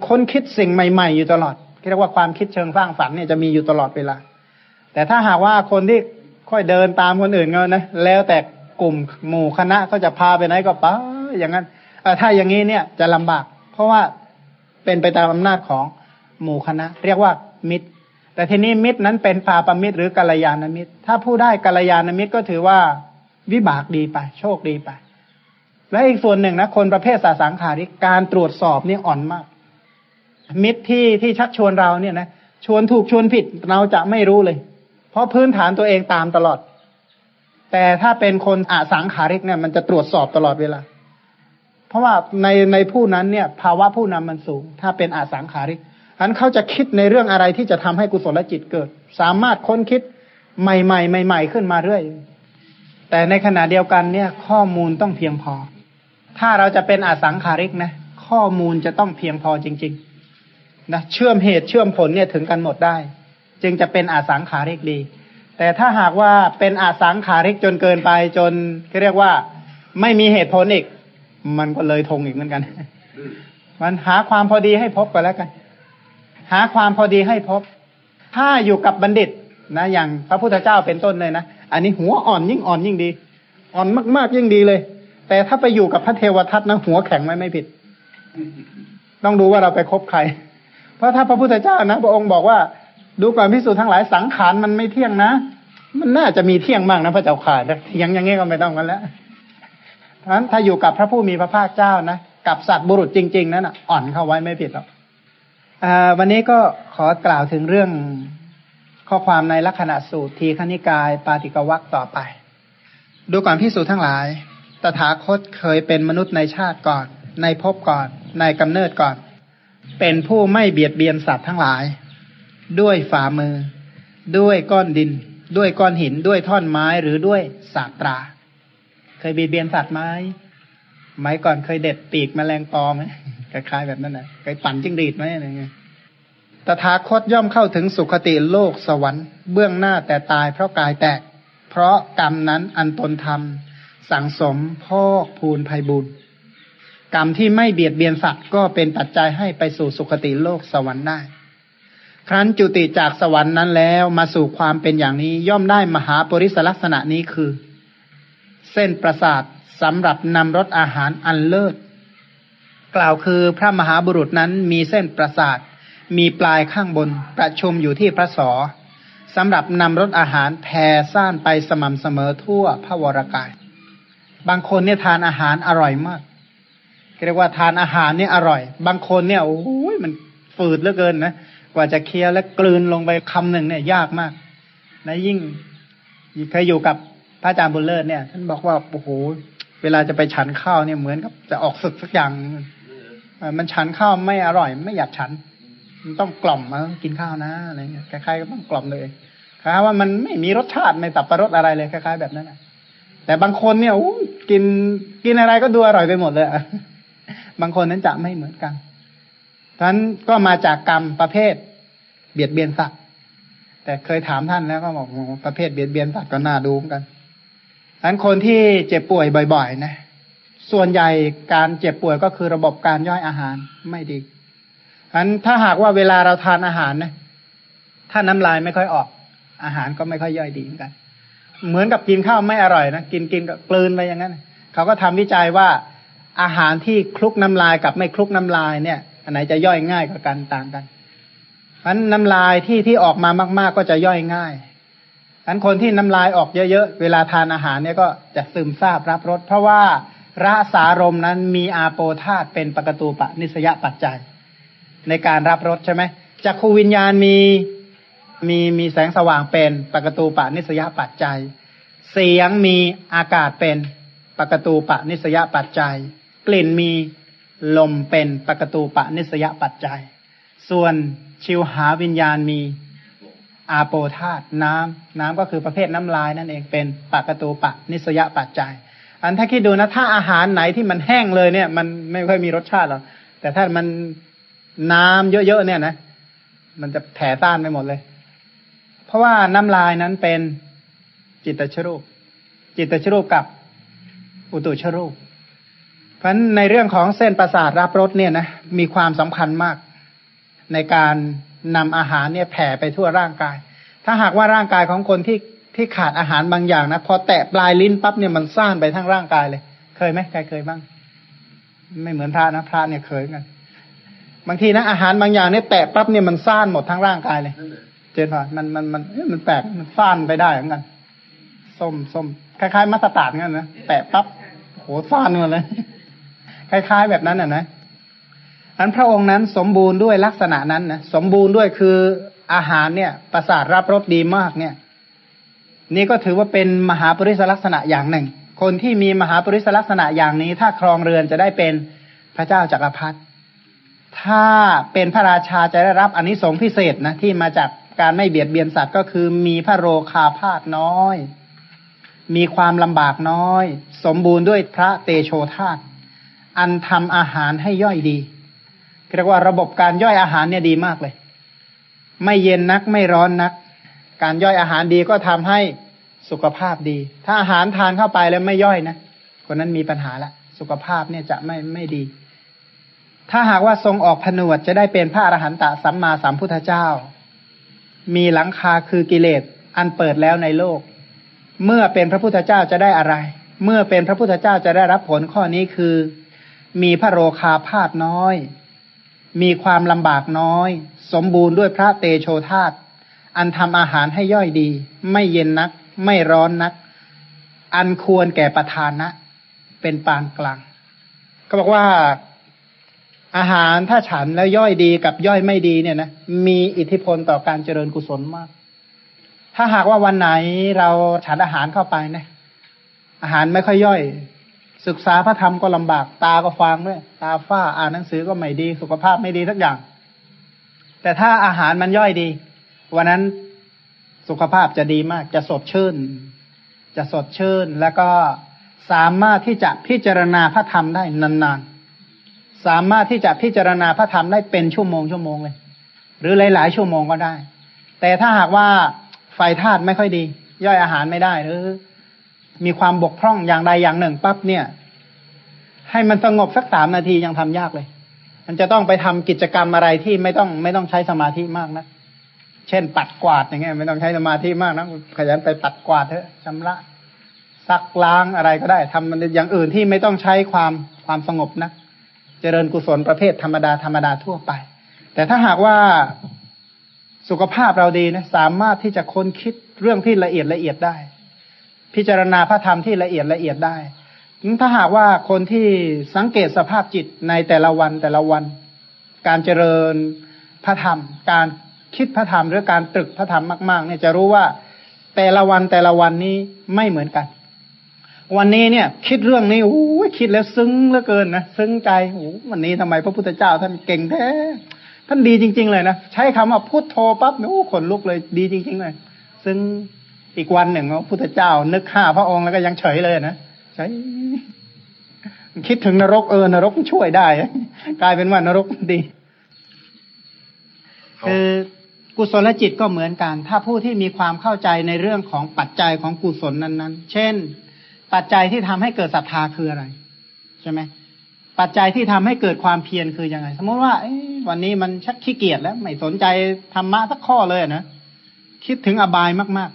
A: คนคิดสิ่งใหม่ ๆ อยู่ตลอดเรียกว่าความคิดเชิงสร้างสรรค์เนี่ยจะมีอยู่ตลอดเวลา แต่ถ้าหากว่าคนที่ค่อยเดินตามคนอื่นเงินนะแล้วแต่กลุ่มหมู่คณะเขาจะพาไปไหนก็ไปอย่างนั้นถ้าอย่างนี้เนี่ยจะลำบาก เพราะว่าเป็นไปตามอำนาจของหมู่คณะ เรียกว่ามิตร แต่ทีนี้มิตรนั้นเป็นปาปมิตรหรือกัลยาณมิตร ถ้าผู้ได้กัลยาณมิตรก็ถือว่า วิบากดีไป โชคดีไป และอีกส่วนหนึ่งนะคนประเภทสาสังขาริกการตรวจสอบนี่อ่อนมาก มิตรที่ที่ชักชวนเราเนี่ยนะชวนถูกชวนผิดเราจะไม่รู้เลย เพราะพื้นฐานตัวเองตามตลอด แต่ถ้าเป็นคนอาสังขาริกเนี่ย มันจะตรวจสอบตลอดเวลา เพราะว่าในในผู้นั้นเนี่ย ภาวะผู้นำมันสูง ถ้าเป็นอาสังขาริกอันเขาจะคิดในเรื่องอะไรที่จะทำให้กุศลจิตเกิด สามารถค้นคิดใหม่ๆใหม่ๆขึ้นมาเรื่อย แต่ในขณะเดียวกันเนี่ย ข้อมูลต้องเพียงพอ ถ้าเราจะเป็นอสังขาริกนะ ข้อมูลจะต้องเพียงพอจริง ๆ นะเชื่อมเหตุเชื่อมผลเนี่ยถึงกันหมดได้ จึงจะเป็นอสังขาริกดี แต่ถ้าหากว่าเป็นอสังขาริกจนเกินไปจนเรียกว่าไม่มีเหตุผลอีก มันก็เลยทงอีกเหมือนกัน มันหาความพอดีให้พบกันแล้วกัน หาความพอดีให้พบ ถ้าอยู่กับบัณฑิตนะ อย่างพระพุทธเจ้าเป็นต้นเลยนะ อันนี้หัวอ่อนยิ่งอ่อนยิ่งดี อ่อนมาก ๆ ยิ่งดีเลย แต่ถ้าไปอยู่กับพระเทวทัตนะหัวแข็งไม่ไม่ผิด ต้องดูว่าเราไปคบใคร เพราะถ้าพระพุทธเจ้านะพระองค์บอกว่า ดูก่อนพิสูจน์ทั้งหลายสังขารมันไม่เที่ยงนะ มันน่าจะมีเที่ยงบ้างนะพระเจ้าข่าเที่ยงย่างงี้ก็ไม่ต้องกันแล้วเพราะฉะนั้นถ้าอยู่กับพระผู้มีพระภาคเจ้านะกับสัตว์บุรุษจริง ๆ นั้นอ่อ่อนเข้าไว้ไม่ผิดหรอกวันนี้ก็ขอกล่าวถึงเรื่อง ข้อความในลักษณะสูตรทีขณิกาย ปาติกวักต่อไป ดูก่อนพิสูจน์ทั้งหลาย ตถาคตเคยเป็นมนุษย์ในชาติก่อน ในภพก่อน ในกำเนิดก่อน เป็นผู้ไม่เบียดเบียนสัตว์ทั้งหลาย ด้วยฝ่ามือ ด้วยก้อนดิน ด้วยก้อนหิน ด้วยท่อนไม้ หรือด้วยสาตรา เคยเบียดเบียนสัตว์ไหมไม้ก่อนเคยเด็ดปีกแมลงปอไหมคล้ายๆแบบนั้นนะเคยปั่นจิ้งหรีดไหมอะไรเงี้ย ตถาคตย่อมเข้าถึงสุคติโลกสวรรค์เบื้องหน้าแต่ตายเพราะกายแตก เพราะกรรมนั้นอันตนทำสั่งสมพอกพูนภัยบุญกรรมที่ไม่เบียดเบียนสัตว์ก็เป็นปัจจัยให้ไปสู่สุคติโลกสวรรค์ได้ ครั้นจุติจากสวรรค์นั้นแล้วมาสู่ความเป็นอย่างนี้ย่อมได้มหาปริศลักษณะนี้คือ เส้นประสาทสำหรับนำรสอาหารอันเลิศ กล่าวคือพระมหาบุรุษนั้นมีเส้นประสาท มีปลายข้างบนประชุมอยู่ที่พระสอสำหรับนำรสอาหารแผ่ซ่านไปสม่ำเสมอทั่วพระวรากาย บางคนเนี่ยทานอาหารอร่อยมากเรียกว่าทานอาหารเนี่ยอร่อย บางคนเนี่ยโอ้ยมันฝืดเหลือเกินนะกว่าจะเคี้ยวและกลืนลงไปคำหนึ่งเนี่ย ยากมากนะยิ่งเคยอยู่กับพระอาจารย์บุญเลิศเนี่ย ท่านบอกว่าโอ้โหเวลาจะไปฉันข้าวเนี่ยเหมือนกับจะออกสึกสักอย่าง มันฉันข้าวไม่อร่อย ไม่อยากฉัน มันต้องกล่อมมากินข้าวนะอะไรเงี้ยคล้ายๆก็ต้องกล่อมเลยคล้ายว่ามันไม่มีรสชาติไม่ตับประรสอะไรเลยคล้ายๆแบบนั้นแต่บางคนเนี่ยกินกินอะไรก็ดูอร่อยไปหมดเลยบางคนนั้นจะไม่เหมือนกันท่านก็มาจากกรรมประเภท เบียดเบียนสัตว์แต่เคยถามท่านแล้วก็บอกประเภทเบียดเบียนสัตว์ก็น่าดูเหมือนกันท่านคนที่เจ็บป่วยบ่อย ๆ นะ ส่วนใหญ่การเจ็บป่วยก็คือระบบการย่อยอาหารไม่ดี อันถ้าหากว่าเวลาเราทานอาหารนะถ้าน้ำลายไม่ค่อยออก อาหารก็ไม่ค่อยย่อยดีเหมือนกัน เหมือนกับกินข้าวไม่อร่อยนะกินกินก็กลืนไปอย่างนั้นเขาก็ทำวิจัยว่าอาหารที่คลุกน้ำลายกับไม่คลุกน้ำลายเนี่ย อันไหนจะย่อยง่ายกว่ากันต่างกันอันน้ำลายที่ที่ออกมามาก ๆ ก็จะย่อยง่ายอันคนที่น้ำลายออกเยอะๆเวลาทานอาหารเนี่ยก็จะซึมซาบรับรสเพราะว่าระสารมนั้นมีอาโปธาตเป็นปกตูปะนิสยปัจจัย ในการรับรสใช่ไหมจักขูวิญญาณมีมีมีแสงสว่างเป็นปกตูปะนิสยปัจจัย เสียงมีอากาศเป็นปกตูปะนิสยปัจจัย กลิ่นมีลมเป็นปกตูปะนิสยปัจจัย ส่วนชิวหาวิญญาณมีอาโปธาตน้ำน้ำก็คือประเภทน้ำลายนั่นเองเป็นปกตูปะนิสยปัจจัย อันถ้าคิดดูนะถ้าอาหารไหนที่มันแห้งเลยเนี่ย มันไม่ค่อยมีรสชาติหรอกแต่ถ้ามัน น้ำเยอะๆเนี่ยนะ มันจะแผ่ซ่านไปหมดเลย เพราะว่าน้ำลายนั้นเป็นจิตตชรูป จิตตชรูปกับอุตุชรูป เพราะฉะนั้นในเรื่องของเส้นประสาทรับรสเนี่ยนะมีความสำคัญมาก ในการนำอาหารเนี่ยแผ่ไปทั่วร่างกาย ถ้าหากว่าร่างกายของคนที่ที่ขาดอาหารบางอย่างนะพอแตะปลายลิ้นปั๊บเนี่ยมันซ่านไปทั้งร่างกายเลย เคยไหมใครเคยบ้าง ไม่เหมือนพระนะพระเนี่ยเคยกัน บางทีนะอาหารบางอย่างเนี่ยแตะปั๊บเนี่ยมันซ่านหมดทั้งร่างกายเลย เจนพอมันมันมันมันแปลกมันซ่านไปได้เหมือนกันส้มส้มคล้ายๆมัสตาร์ดงั้นนะแตะปั๊บโหซ่านหมดเลยคล้ายๆแบบนั้นอะนะอันพระองค์นั้นสมบูรณ์ด้วยลักษณะนั้นนะสมบูรณ์ด้วยคืออาหารเนี่ย ประสาทรับรสดีมากเนี่ย นี่ก็ถือว่าเป็นมหาปริศลักษณะอย่างหนึ่งคคนที่มีมหาปริศลักษณะอย่างนี้ ถ้าครองเรือนจะได้เป็นพระเจ้าจากักรพรรดิ ถ้าเป็นพระราชาจะได้รับอนนิสงส์พิเศษนะที่มาจากการไม่เบียดเบียนสัตว์ก็คือมีพระโรคาพาธน้อย มีความลำบากน้อย สมบูรณ์ด้วยพระเตโชธาตอันทำอาหารให้ย่อยดีเรียกว่าระบบการย่อยอาหารเนี่ยดีมากเลย ไม่เย็นนักไม่ร้อนนัก การย่อยอาหารดีก็ทำให้สุขภาพดี ถ้าอาหารทานเข้าไปแล้วไม่ย่อยนะคนนั้นมีปัญหาละสุขภาพเนี่ยจะไม่ไม่ดี ถ้าหากว่าทรงออกผนวดจะได้เป็นพระอรหันตสัมมาสัมพุทธเจ้า มีหลังคาคือกิเลสอันเปิดแล้วในโลก เมื่อเป็นพระพุทธเจ้าจะได้อะไร เมื่อเป็นพระพุทธเจ้าจะได้รับผลข้อนี้คือ มีพระโรคาพาธน้อย มีความลำบากน้อย สมบูรณ์ด้วยพระเตโชธาตอันทำอาหารให้ย่อยดี ไม่เย็นนัก ไม่ร้อนนัก อันควรแก่ประทานนะเป็นปานกลาง ก็บอกว่า อาหารถ้าฉันแล้วย่อยดีกับย่อยไม่ดีเนี่ยนะมีอิทธิพลต่อการเจริญกุศลมาก ถ้าหากว่าวันไหนเราฉันอาหารเข้าไปนะอาหารไม่ค่อยย่อย ศึกษาพระธรรมก็ลำบากตาก็ฟังด้วยตาฝ้าอ่านหนังสือก็ไม่ดี สุขภาพไม่ดีสักอย่าง แต่ถ้าอาหารมันย่อยดี วันนั้นสุขภาพจะดีมาก จะสดชื่น จะสดชื่น แล้วก็สามารถที่จะพิจารณาพระธรรมได้นานๆ สามารถที่จะพิจารณาพระธรรมได้เป็นชั่วโมงชั่วโมงเลย หรือหลาย ๆ ชั่วโมงก็ได้ แต่ถ้าหากว่าไฟธาตุไม่ค่อยดี ย่อยอาหารไม่ได้หรือ มีความบกพร่องอย่างใดอย่างหนึ่งปั๊บเนี่ย ให้มันสงบสักสามนาทียังทำยากเลย มันจะต้องไปทำกิจกรรมอะไรที่ไม่ต้องไม่ต้องใช้สมาธิมากนะเช่น ปัดกวาดอย่างเงี้ยไม่ต้องใช้สมาธิมากนะขยันไปปัดกวาดเถอะชำระซักล้างอะไรก็ได้ทำมันอย่างอื่นที่ไม่ต้องใช้ความความสงบนะ เจริญกุศลประเภทธรรมดาธรรมดาทั่วไป แต่ถ้าหากว่าสุขภาพเราดีนะสามารถที่จะค้นคิดเรื่องที่ละเอียดละเอียดได้ พิจารณาพระธรรมที่ละเอียดละเอียดได้ถ้าหากว่าคนที่สังเกตสภาพจิตในแต่ละวันแต่ละวัน การเจริญพระธรรม การคิดพระธรรมหรือการตรึกพระธรรมมากๆเนี่ยจะรู้ว่าแต่ละวันแต่ละวันนี้ไม่เหมือนกัน วันนี้เนี่ย คิดเรื่องนี้โอ้คิดแล้วซึ้งเหลือเกินนะซึ้งใจโอ้วันนี้ทำไมพระพุทธเจ้าท่านเก่งแท้ท่านดีจริง ๆ เลยนะใช้คำว่าพุทโธปั๊บเนี่ยโอ้ขนลุกเลยดีจริง ๆ เลย ซึ่งอีกวันหนึ่งพระพุทธเจ้า นึกฆ่าพระองค์แล้วก็ยังเฉยเลยนะใช่คิดถึงนรกเออนรกช่วยได้ กลายเป็นว่านรกดีคือกุศลจิตก็เหมือนกัน ถ้าผู้ที่มีความเข้าใจในเรื่องของปัจจัยของกุศลนั้น ๆ เช่น ปัจจัยที่ทำให้เกิดศรัทธาคืออะไร ใช่ไหมปัจจัยที่ทำให้เกิดความเพียรคือยังไง สมมติว่าวันนี้มันชักขี้เกียจแล้ว ไม่สนใจธรรมะสักข้อเลยนะคิดถึงอบายมาก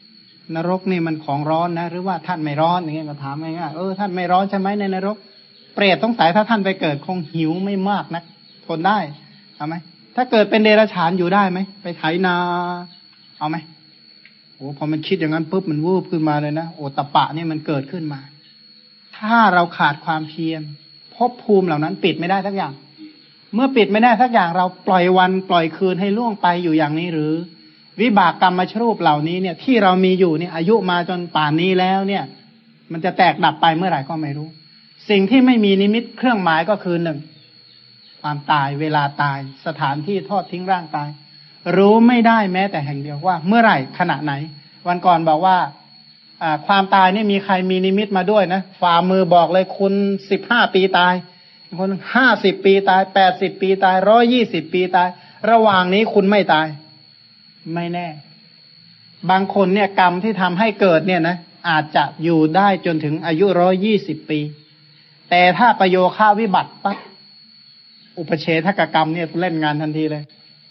A: ๆ นรกนี่มันของร้อนนะ หรือว่าท่านไม่ร้อนอย่างเงี้ยก็ถามง่ายๆเออท่านไม่ร้อนใช่ไหมในนรก เปรตต้องสายถ้าท่านไปเกิดคงหิวไม่มากนะทนได้ทำไหมถ้าเกิดเป็นเดรัจฉานอยู่ได้ไหมไปไถนา เอาไหม โอ้พอมันคิดอย่างนั้นปุ๊บมันวูบขึ้นมาเลยนะโอตปะนี่มันเกิดขึ้นมา ถ้าเราขาดความเพียรภพภูมิเหล่านั้นปิดไม่ได้สักอย่าง เมื่อปิดไม่ได้สักอย่างเราปล่อยวันปล่อยคืนให้ล่วงไปอยู่อย่างนี้หรือ วิบากกรรมมาชรูปเหล่านี้เนี่ย ที่เรามีอยู่เนี่ยอายุมาจนป่านนี้แล้วเนี่ย มันจะแตกดับไปเมื่อไหร่ก็ไม่รู้ สิ่งที่ไม่มีนิมิตเครื่องหมายก็คือหนึ่งความตายเวลาตายสถานที่ทอดทิ้งร่างกาย รู้ไม่ได้แม้แต่แห่งเดียวว่า เมื่อไหร่ขณะไหน วันก่อนบอกว่าความตายนี่มีใครมีนิมิตมาด้วยนะฝ่ามือบอกเลยคุณสิบห้าปีตายคนห้าสิบปีตายแปดสิบปีตายร้อยี่สิบปีตาย ระหว่างนี้คุณไม่ตาย ไม่แน่ บางคนเนี่ยกรรมที่ทำให้เกิดเนี่ยนะอาจจะอยู่ได้จนถึงอายุร้อยี่สิบปี แต่ถ้าประโยค่าวิบัติปั๊บอุปเชษทกกรรมเนี่ยเล่นงานทันทีเลย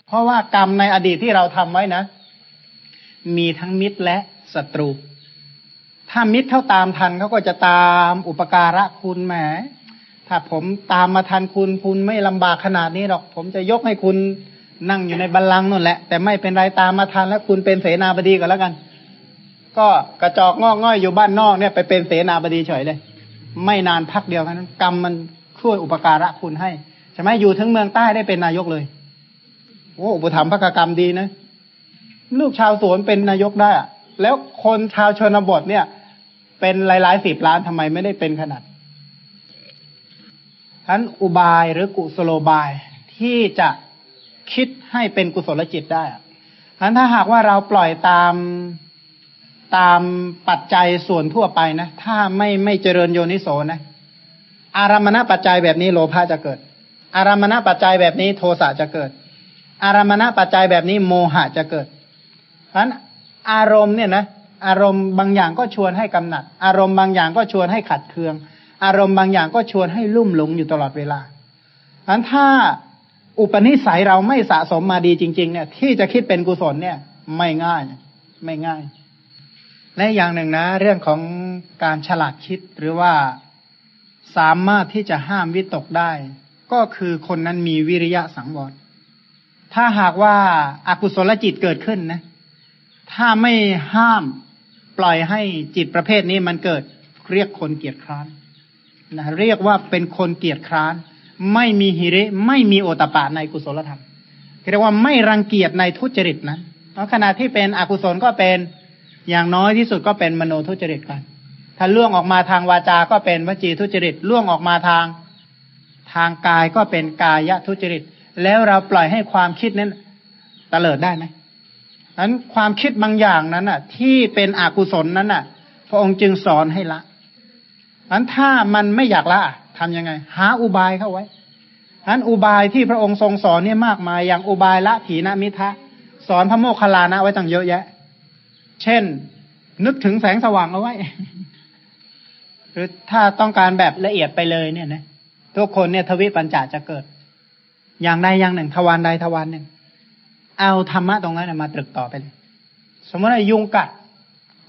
A: เพราะว่ากรรมในอดีตที่เราทำไว้นะ มีทั้งมิตรและศัตรู ถ้ามิตรเท่าตามทันเขาก็จะตามอุปการะคุณแหมถ้าผมตามมาทันคุณคุณไม่ลำบากขนาดนี้หรอก ผมจะยกให้คุณนั่งอยู่ในบัลลังก์นั่นแหละ แต่ไม่เป็นไรตามมาทันแล้วคุณเป็นเสนาบดีก็แล้วกัน ก็กระจอกงอกง่อยอยู่บ้านนอกเนี่ยไปเป็นเสนาบดีเฉยเลย ไม่นานพักเดียวนั้นกรรมมันช่วยอุปการะคุณให้ใช่ไหมอยู่ถึงเมืองใต้ได้เป็นนายกเลย โอ้อุปถัมภกกรรมดีนะ ลูกชาวสวนเป็นนายกได้อะแล้วคนชาวชนบทเนี่ย เป็นหลายๆสิบล้านทำไมไม่ได้เป็นขนาดทั้นอุบายหรือกุศโลบายที่จะคิดให้เป็นกุศลจิตได้ทั้นถ้าหากว่าเราปล่อยตามตามปัจจัยส่วนทั่วไปนะ ถ้าไม่ไม่เจริญโยนิโสนะ อารามณปัจจัยแบบนี้โลภะจะเกิด อารามณปัจจัยแบบนี้โทสะจะเกิด อารมณปัจจัยแบบนี้โมหะจะเกิดเพราะนั้นอารมณ์เนี่ยนะอารมณ์บางอย่างก็ชวนให้กำหนัด อารมณ์บางอย่างก็ชวนให้ขัดเคือง อารมณ์บางอย่างก็ชวนให้ลุ่มหลงอยู่ตลอดเวลาเพราะนั้นถ้าอุปนิสัยเราไม่สะสมมาดีจริง ๆ เนี่ย ที่จะคิดเป็นกุศลเนี่ย ไม่ง่าย ไม่ง่าย และอย่างหนึ่งนะ เรื่องของการฉลาดคิดหรือว่าสามารถที่จะห้ามวิตกได้ ก็คือคนนั้นมีวิริยะสังวร ถ้าหากว่าอากุศลจิตเกิดขึ้นนะ ถ้าไม่ห้ามปล่อยให้จิตประเภทนี้มันเกิดเรียกคนเกียจคร้านนะเรียกว่าเป็นคนเกียจคร้าน ไม่มีหิริไม่มีโอตปะในกุศลธรรมเรียกว่าไม่รังเกียจในทุจริตนั้นเพราะขณะที่เป็นอกุศลก็เป็นอย่างน้อยที่สุดก็เป็นมโนทุจริตกัน ถ้าล่วงออกมาทางวาจา ก็เป็นวจีทุจริตล่วงออกมาทางทางกายก็เป็นกายทุจริต แล้วเราปล่อยให้ความคิดนั้นตะเลิดได้ไหมนั้นความคิดบางอย่างนั้นน่ะ ที่เป็นอกุศลนั้นน่ะ พระองค์จึงสอนให้ละนั้นถ้ามันไม่อยากละทำยังไง หาอุบายเข้าไว้นั้นอุบายที่พระองค์ทรงสอนเนี่ยมากมาย อย่างอุบายละถีนมิทะสอนพระโมคคัลลานะไว้ตั้งเยอะแยะ เช่น นึกถึงแสงสว่างเอาไว้ หรือถ้าต้องการแบบละเอียดไปเลยเนี่ยนะทุกคนเนี่ยทวิปัญจาจะเกิด อย่างใดอย่างหนึ่งทวารใดทวารหนึ่ง เอาธรรมะตรงนั้นมาตรึกต่อไปเลย สมมติว่ายุงกัด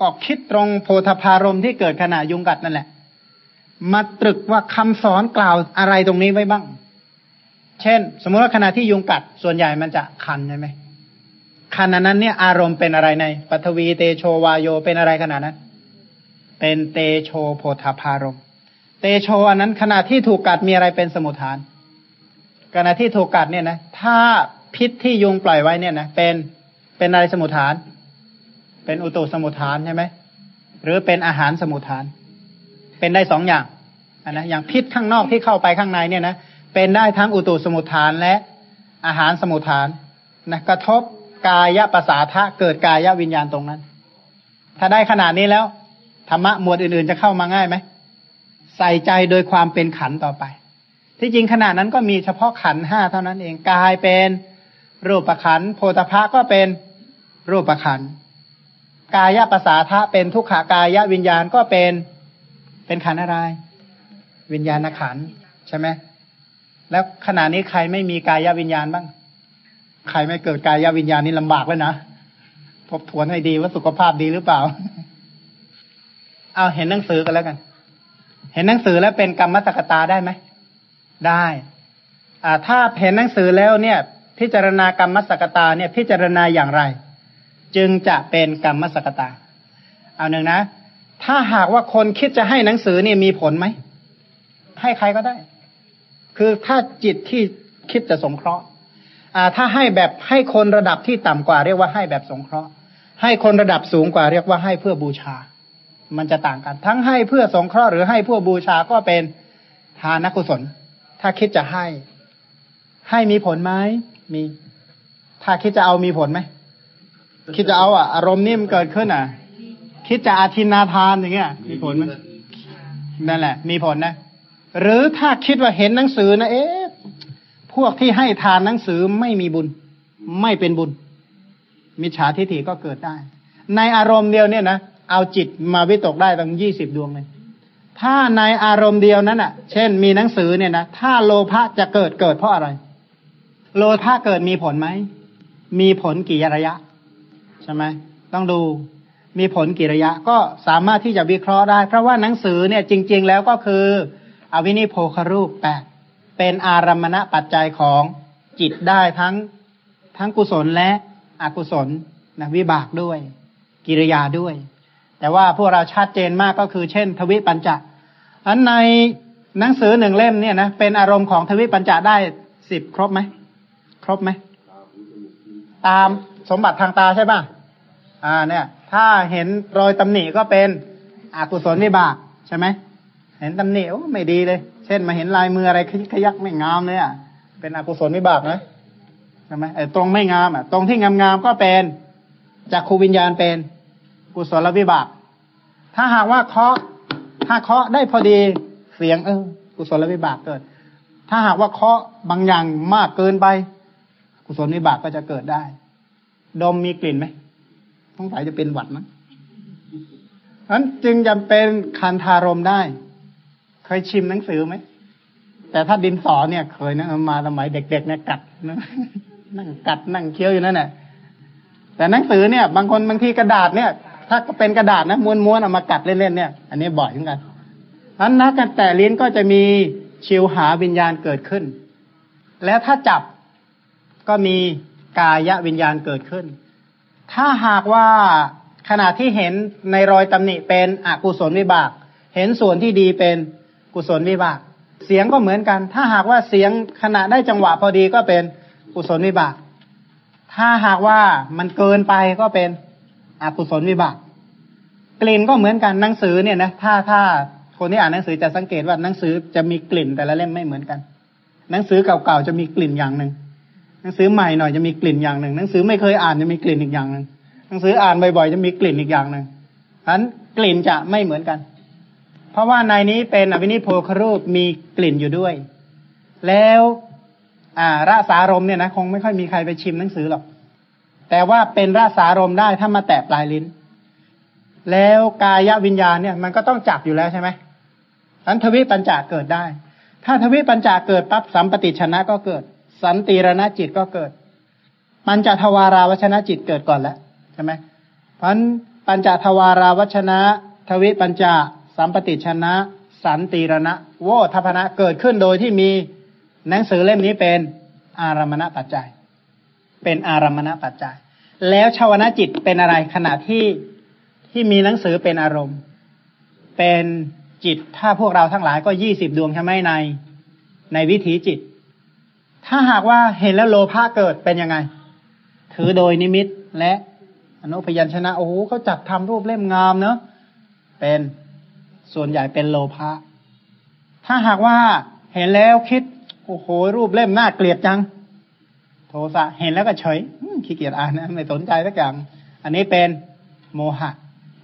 A: ก็คิดตรงโพธพารมที่เกิดขณะยุงกัดนั่นแหละ มาตรึกว่าคำสอนกล่าวอะไรตรงนี้ไว้บ้าง เช่น สมมติว่าขณะที่ยุงกัดส่วนใหญ่มันจะคันใช่ไหมคันนั้นเนี่ยอารมณ์เป็นอะไรในปัทวีเตโชวาโยเป็นอะไรขนาดนั้น เป็นเตโชโพธพารม เตโชอันนั้นขณะที่ถูกกัดมีอะไรเป็นสมุทฐาน ขณะที่ถูกกัดเนี่ยนะถ้าพิษที่ยุงปล่อยไว้เนี่ยนะเป็นเป็นอะไรสมุทฐาน เป็นอุตุสมุทฐานใช่ไหมหรือเป็นอาหารสมุทฐาน เป็นได้สองอย่างนนะอย่างพิษข้างนอกที่เข้าไปข้างในเนี่ยนะเป็นได้ทั้งอุตุสมุทฐานและอาหารสมุทฐานนะกระทบกายะภาษาทะเกิดกายะวิญญาณตรงนั้น ถ้าได้ขนาดนี้แล้วธรรมะหมวดอื่นๆจะเข้ามาง่ายไหมใส่ใจโดยความเป็นขันต่อไป ที่จริงขนาดนั้นก็มีเฉพาะขันห้าเท่านั้นเองกายเป็นรูปขันโพธพะก็เป็นรูปขันกายะภาษาทะเป็นทุกขากายะวิญญาณก็เป็นเป็นขันอะไร วิญญาณขันใช่ไหมแล้วขณะนี้ใครไม่มีกายวิญญาณบ้าง ใครไม่เกิดกายวิญญาณนี่ลำบากแล้วนะทบทวนให้ดีว่าสุขภาพดีหรือเปล่า เอาเห็นหนังสือกันแล้วกัน เห็นหนังสือแล้วเป็นกรรมสกตาได้ไหม ได้อ่าถ้าเห็นหนังสือแล้วเนี่ย พิจารณากรรมสกตาเนี่ยพิจารณาอย่างไร จึงจะเป็นกรรมสกตา เอาหนึ่งนะ ถ้าหากว่าคนคิดจะให้หนังสือเนี่ยมีผลไหม ให้ใครก็ได้ คือถ้าจิตที่คิดจะสงเคราะห์อ่าถ้าให้แบบให้คนระดับที่ต่ำกว่า เรียกว่าให้แบบสงเคราะห์ ให้คนระดับสูงกว่า เรียกว่าให้เพื่อบูชา มันจะต่างกัน ทั้งให้เพื่อสงเคราะห์หรือให้เพื่อบูชาก็เป็นทานกุศล ถ้าคิดจะให้ ให้มีผลไหมมี ถ้าคิดจะเอามีผลไหมคิดจะเอาอะ อารมณ์นี่มันเกิดขึ้นอะ คิดจะอาทินนาทานอย่างเงี้ย มีผลไหมนั่นแหละ มีผลนะ หรือถ้าคิดว่าเห็นหนังสือนะเอ๊ะพวกที่ให้ทานหนังสือไม่มีบุญ ไม่เป็นบุญ มิจฉาทิฏฐิก็เกิดได้ ในอารมณ์เดียวเนี่ยนะเอาจิตมาวิตกได้ตั้งยี่สิบดวงเลย ถ้าในอารมณ์เดียวนั้นอะ เช่นมีหนังสือเนี่ยนะถ้าโลภะจะเกิดเกิดเพราะอะไร โลภะเกิดมีผลไหมมีผลกี่ระยะใช่ไหมต้องดูมีผลกี่ระยะ ก็สามารถที่จะวิเคราะห์ได้ เพราะว่าหนังสือเนี่ยจริง ๆ แล้วก็คือ อวินิโพคารูปแปดเป็นอารมณะปัจจัยของจิตได้ทั้งทั้งกุศลและอกุศลนะวิบากด้วย กิริยาด้วย แต่ว่าพวกเราชัดเจนมากก็คือ เช่น ทวิปัญจ อันในหนังสือหนึ่งเล่มเนี่ยนะเป็นอารมณ์ของทวิปัญจะได้สิบครบไหมครบไหมตามสมบัติทางตาใช่ป่ะอ่าเนี่ย ถ้าเห็นรอยตำหนิก็เป็นอกุศลวิบากใช่ไหมเห็นตำหนิโอ้ไม่ดีเลย เช่นมาเห็นลายมืออะไรขยขยักไม่งามเลยอะเป็นอกุศลวิบากนะใช่ไหมไอ้ตรงไม่งามอะ ตรงที่งามๆก็เป็นจากครูวิญญาณเป็นกุศลวิบาก ถ้าหากว่าเคาะ ถ้าเคาะได้พอดีเสียงเออกุศลวิบากเกิด ถ้าหากว่าเคาะบางอย่างมากเกินไป กุศลวิบากก็จะเกิดได้ ดมมีกลิ่นไหมต้องสายจะเป็นหวัดมั้งนั้นจึงจำเป็นคันธารมได้ เคยชิมหนังสือไหมแต่ถ้าดินสอเนี่ยเคยนะมาสมัยเด็กๆเนี่ยกัดนะนั่งกัดนั่งเคี้ยวอยู่นั่นแหละแต่หนังสือเนี่ย บางคนบางทีกระดาษเนี่ย ถ้าเป็นกระดาษนะม้วนๆเอามากัดเล่นๆเนี่ย อันนี้บ่อยเหมือนกันนั้นนักกันแต่ลิ้นก็จะมีชิวหาวิญญาณเกิดขึ้น แล้วถ้าจับก็มีกายวิญญาณเกิดขึ้น ถ้าหากว่าขณะที่เห็นในรอยตำหนิเป็นอกุศลวิบาก เห็นส่วนที่ดีเป็นกุศลวิบาก เสียงก็เหมือนกัน ถ้าหากว่าเสียงขณะได้จังหวะพอดีก็เป็นกุศลวิบาก ถ้าหากว่ามันเกินไปก็เป็น อกุศลวิบากกลิ่นก็เหมือนกันหนังสือเนี่ยนะถ้าถ้าคนที่อ่านหนังสือจะสังเกตว่าหนังสือจะมีกลิ่นแต่ละเล่มไม่เหมือนกัน หนังสือเก่าๆจะมีกลิ่นอย่างหนึ่งหนังสือใหม่หน่อยจะมีกลิ่นอย่างหนึ่งหนังสือไม่เคยอ่านจะมีกลิ่นอีกอย่างหนึ่งหนังสืออ่านบ่อยๆจะมีกลิ่นอีกอย่างหนึ่งฉะนั้นกลิ่นจะไม่เหมือนกัน เพราะว่าในนี้เป็นอภินิโพครูปมีกลิ่นอยู่ด้วย แล้ว อ่าราสารมเนี่ยนะคงไม่ค่อยมีใครไปชิมหนังสือหรอก แต่ว่าเป็นราสารมได้ถ้ามาแตะปลายลิ้น แล้วกายวิญญาณเนี่ย มันก็ต้องจับอยู่แล้วใช่ไหมอันทวิปัญจาเกิดได้ ถ้าทวิปัญจาเกิดปั๊บสัมปติชนะก็เกิด สันติรณจิตก็เกิด ปัญจทวาราวชนะจิตเกิดก่อนแล้วใช่ไหมเพราะปัญจทวาราวชนะ ทวิปัญจาสัมปติชนะ สันติรณะโวทัพนะเกิดขึ้นโดยที่มีหนังสือเล่มนี้เป็นอารมณปัจจัย เป็นอารมณปัจจัย แล้วชาวนะจิตเป็นอะไรขณะที่ที่มีหนังสือเป็นอารมณ์ เป็นจิตถ้าพวกเราทั้งหลายก็ยี่สิบดวงใช่ไหมใน ในวิถีจิต ถ้าหากว่าเห็นแล้วโลภะเกิดเป็นยังไง ถือโดยนิมิตและอนุพยัญชนะโอ้โหเขาจัดทำรูปเล่มงามเนอะเป็นส่วนใหญ่เป็นโลภะถ้าหากว่าเห็นแล้วคิดโอ้โหรูปเล่มน่าเกลียดจัง โทสะเห็นแล้วก็เฉยขี้เกียจอ่านนะไม่สนใจสักอย่าง อันนี้เป็นโมหะ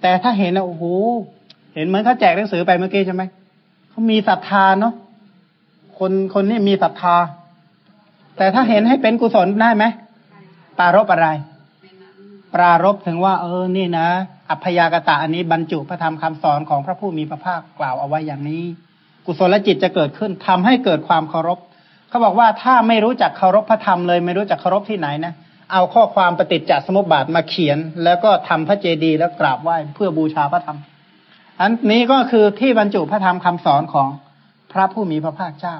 A: แต่ถ้าเห็นแล้วโอ้โหเห็นเหมือนเขาแจกหนังสือไปเมื่อกี้ใช่ไหมเขามีศรัทธาเนาะคนคนนี้มีศรัทธา แต่ถ้าเห็นให้เป็นกุศลได้ไหมปารบอะไร ปรารบถึงว่า เออนี่นะ อัพยากตะอันนี้บรรจุพระธรรมคำสอนของพระผู้มีพระภาคกล่าวเอาไว้อย่างนี้ กุศลจิตจะเกิดขึ้นทำให้เกิดความเคารพ เขาบอกว่าถ้าไม่รู้จักเคารพพระธรรมเลย ไม่รู้จักเคารพที่ไหนนะเอาข้อความปฏิจจสมุปบาทมาเขียน แล้วก็ทำพระเจดีย์แล้วกราบไหว้เพื่อบูชาพระธรรม อันนี้ก็คือที่บรรจุพระธรรมคำสอนของพระผู้มีพระภาคเจ้า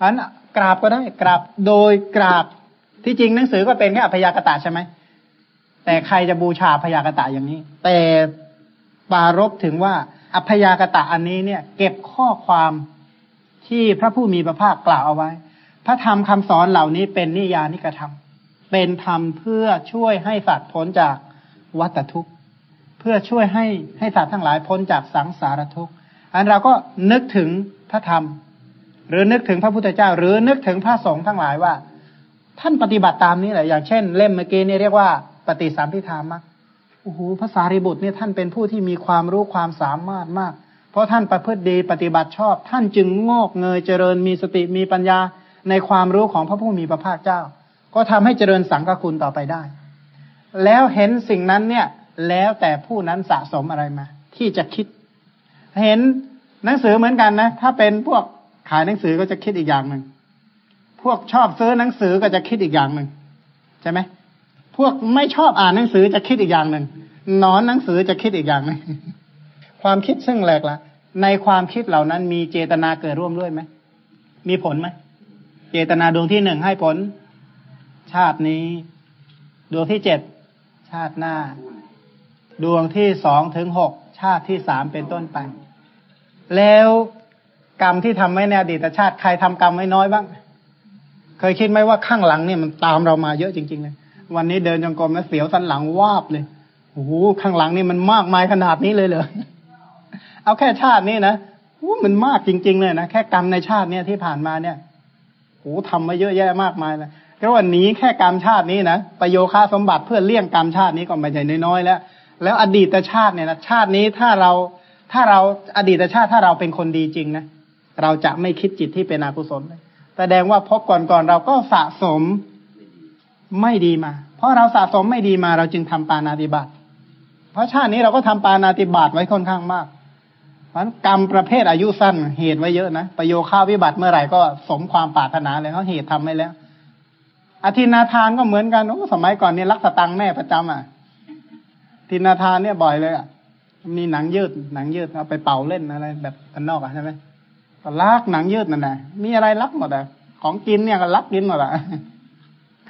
A: อันกราบก็ได้กราบโดยกราบที่จริงหนังสือก็เป็นแค่อพยากตะใช่ไหมแต่ใครจะบูชาพยากตะอย่างนี้ แต่ปารบถึงว่าอพยากตะอันนี้เนี่ย เก็บข้อความ ที่พระผู้มีพระภาคกล่าวเอาไว้ พระธรรมคำสอนเหล่านี้เป็นนิยานิกธรรมเป็นธรรมเพื่อช่วยให้สัตว์พ้นจากวัฏทุกข์ เพื่อช่วยให้ให้สัตว์ทั้งหลายพ้นจากสังสารทุกข์ อันเราก็นึกถึงพระธรรม หรือนึกถึงพระพุทธเจ้า หรือนึกถึงพระสงฆ์ทั้งหลายว่า ท่านปฏิบัติตามนี้แหละอย่างเช่น เล่มเมื่อกี้นี่เรียกว่าปฏิสัมพิธามักโอ้โหภาษาริบุตรเนี่ยท่านเป็นผู้ที่มีความรู้ความสามารถมาก ราะท่านประพฤติดีปฏิบัติชอบ ท่านจึงงอกเงยเจริญมีสติมีปัญญาในความรู้ของพระผู้มีพระภาคเจ้า ก็ทำให้เจริญสังฆคุณต่อไปได้ แล้วเห็นสิ่งนั้นเนี่ย แล้วแต่ผู้นั้นสะสมอะไรมา ที่จะคิด เห็นหนังสือเหมือนกันนะ ถ้าเป็นพวกขายหนังสือก็จะคิดอีกอย่างหนึ่งพวกชอบซื้อหนังสือก็จะคิดอีกอย่างหนึ่งใช่ไหมพวกไม่ชอบอ่านหนังสือจะคิดอีกอย่างหนึ่งนอนหนังสือจะคิดอีกอย่างหนึ่งความคิดซึ่งแหลกละ ในความคิดเหล่านั้นมีเจตนาเกิดร่วมด้วยไหม มีผลไหม เจตนาดวงที่หนึ่งให้ผล ชาตินี้ ดวงที่เจ็ดชาติหน้า ดวงที่สองถึงหกชาติที่สามเป็นต้นไป แล้วกรรมที่ทำไว้ในอดีตชาติใครทำกรรมไว้น้อยบ้าง เคยคิดไหมว่าข้างหลังเนี่ยมันตามเรามาเยอะจริง ๆ เลย วันนี้เดินจงกรมแล้วเสียวสันหลังวาบเลยโอ้โหข้างหลังนี่มันมากมายขนาดนี้เลยเหรอ เอาแค่ชาตินี้นะมันมากจริง ๆ เลยนะแค่กรรมในชาติเนี้ยที่ผ่านมาเนี่ยโอ้ทำมาเยอะแยะมากมายเลยก็ว่าหนีแค่กรรมชาตินี้นะประโยค่าสมบัติเพื่อเลี่ยงกรรมชาตินี้ก็ไม่ใช่น้อยๆแล้ว แล้วอดีตชาติเนี่ยนะชาตินี้ถ้าเราถ้าเราอดีตชาติถ้าเราเป็นคนดีจริงนะเราจะไม่คิดจิตที่เป็นอกุศลเลยแสดงว่าพบก่อนๆเราก็สะสมไม่ดีมา เพราะเราสะสมไม่ดีมาเราจึงทำปานาติบาตเพราะชาตินี้เราก็ทำปานาติบาตไว้ค่อนข้างมาก เพราะกรรมประเภทอายุสั้นเหตุไว้เยอะนะ ประโยค่าวิบัติเมื่อไหร่ก็สมความปรารถนาเลยเขาเหตุทำไว้แล้ว อธินาทานก็เหมือนกันโอ้สมัยก่อนนี่รักสตังแม่ประจำอะทินาทานเนี่ยบ่อยเลยอะมีหนังยืดหนังยืดเอาไปเป่าเล่นอะไร แบบกันนอกอะใช่ไหมก็ลักหนังยืดนั่นแหละมีอะไรรักหมดอะของกินเนี่ยก็รักกินหมดอะ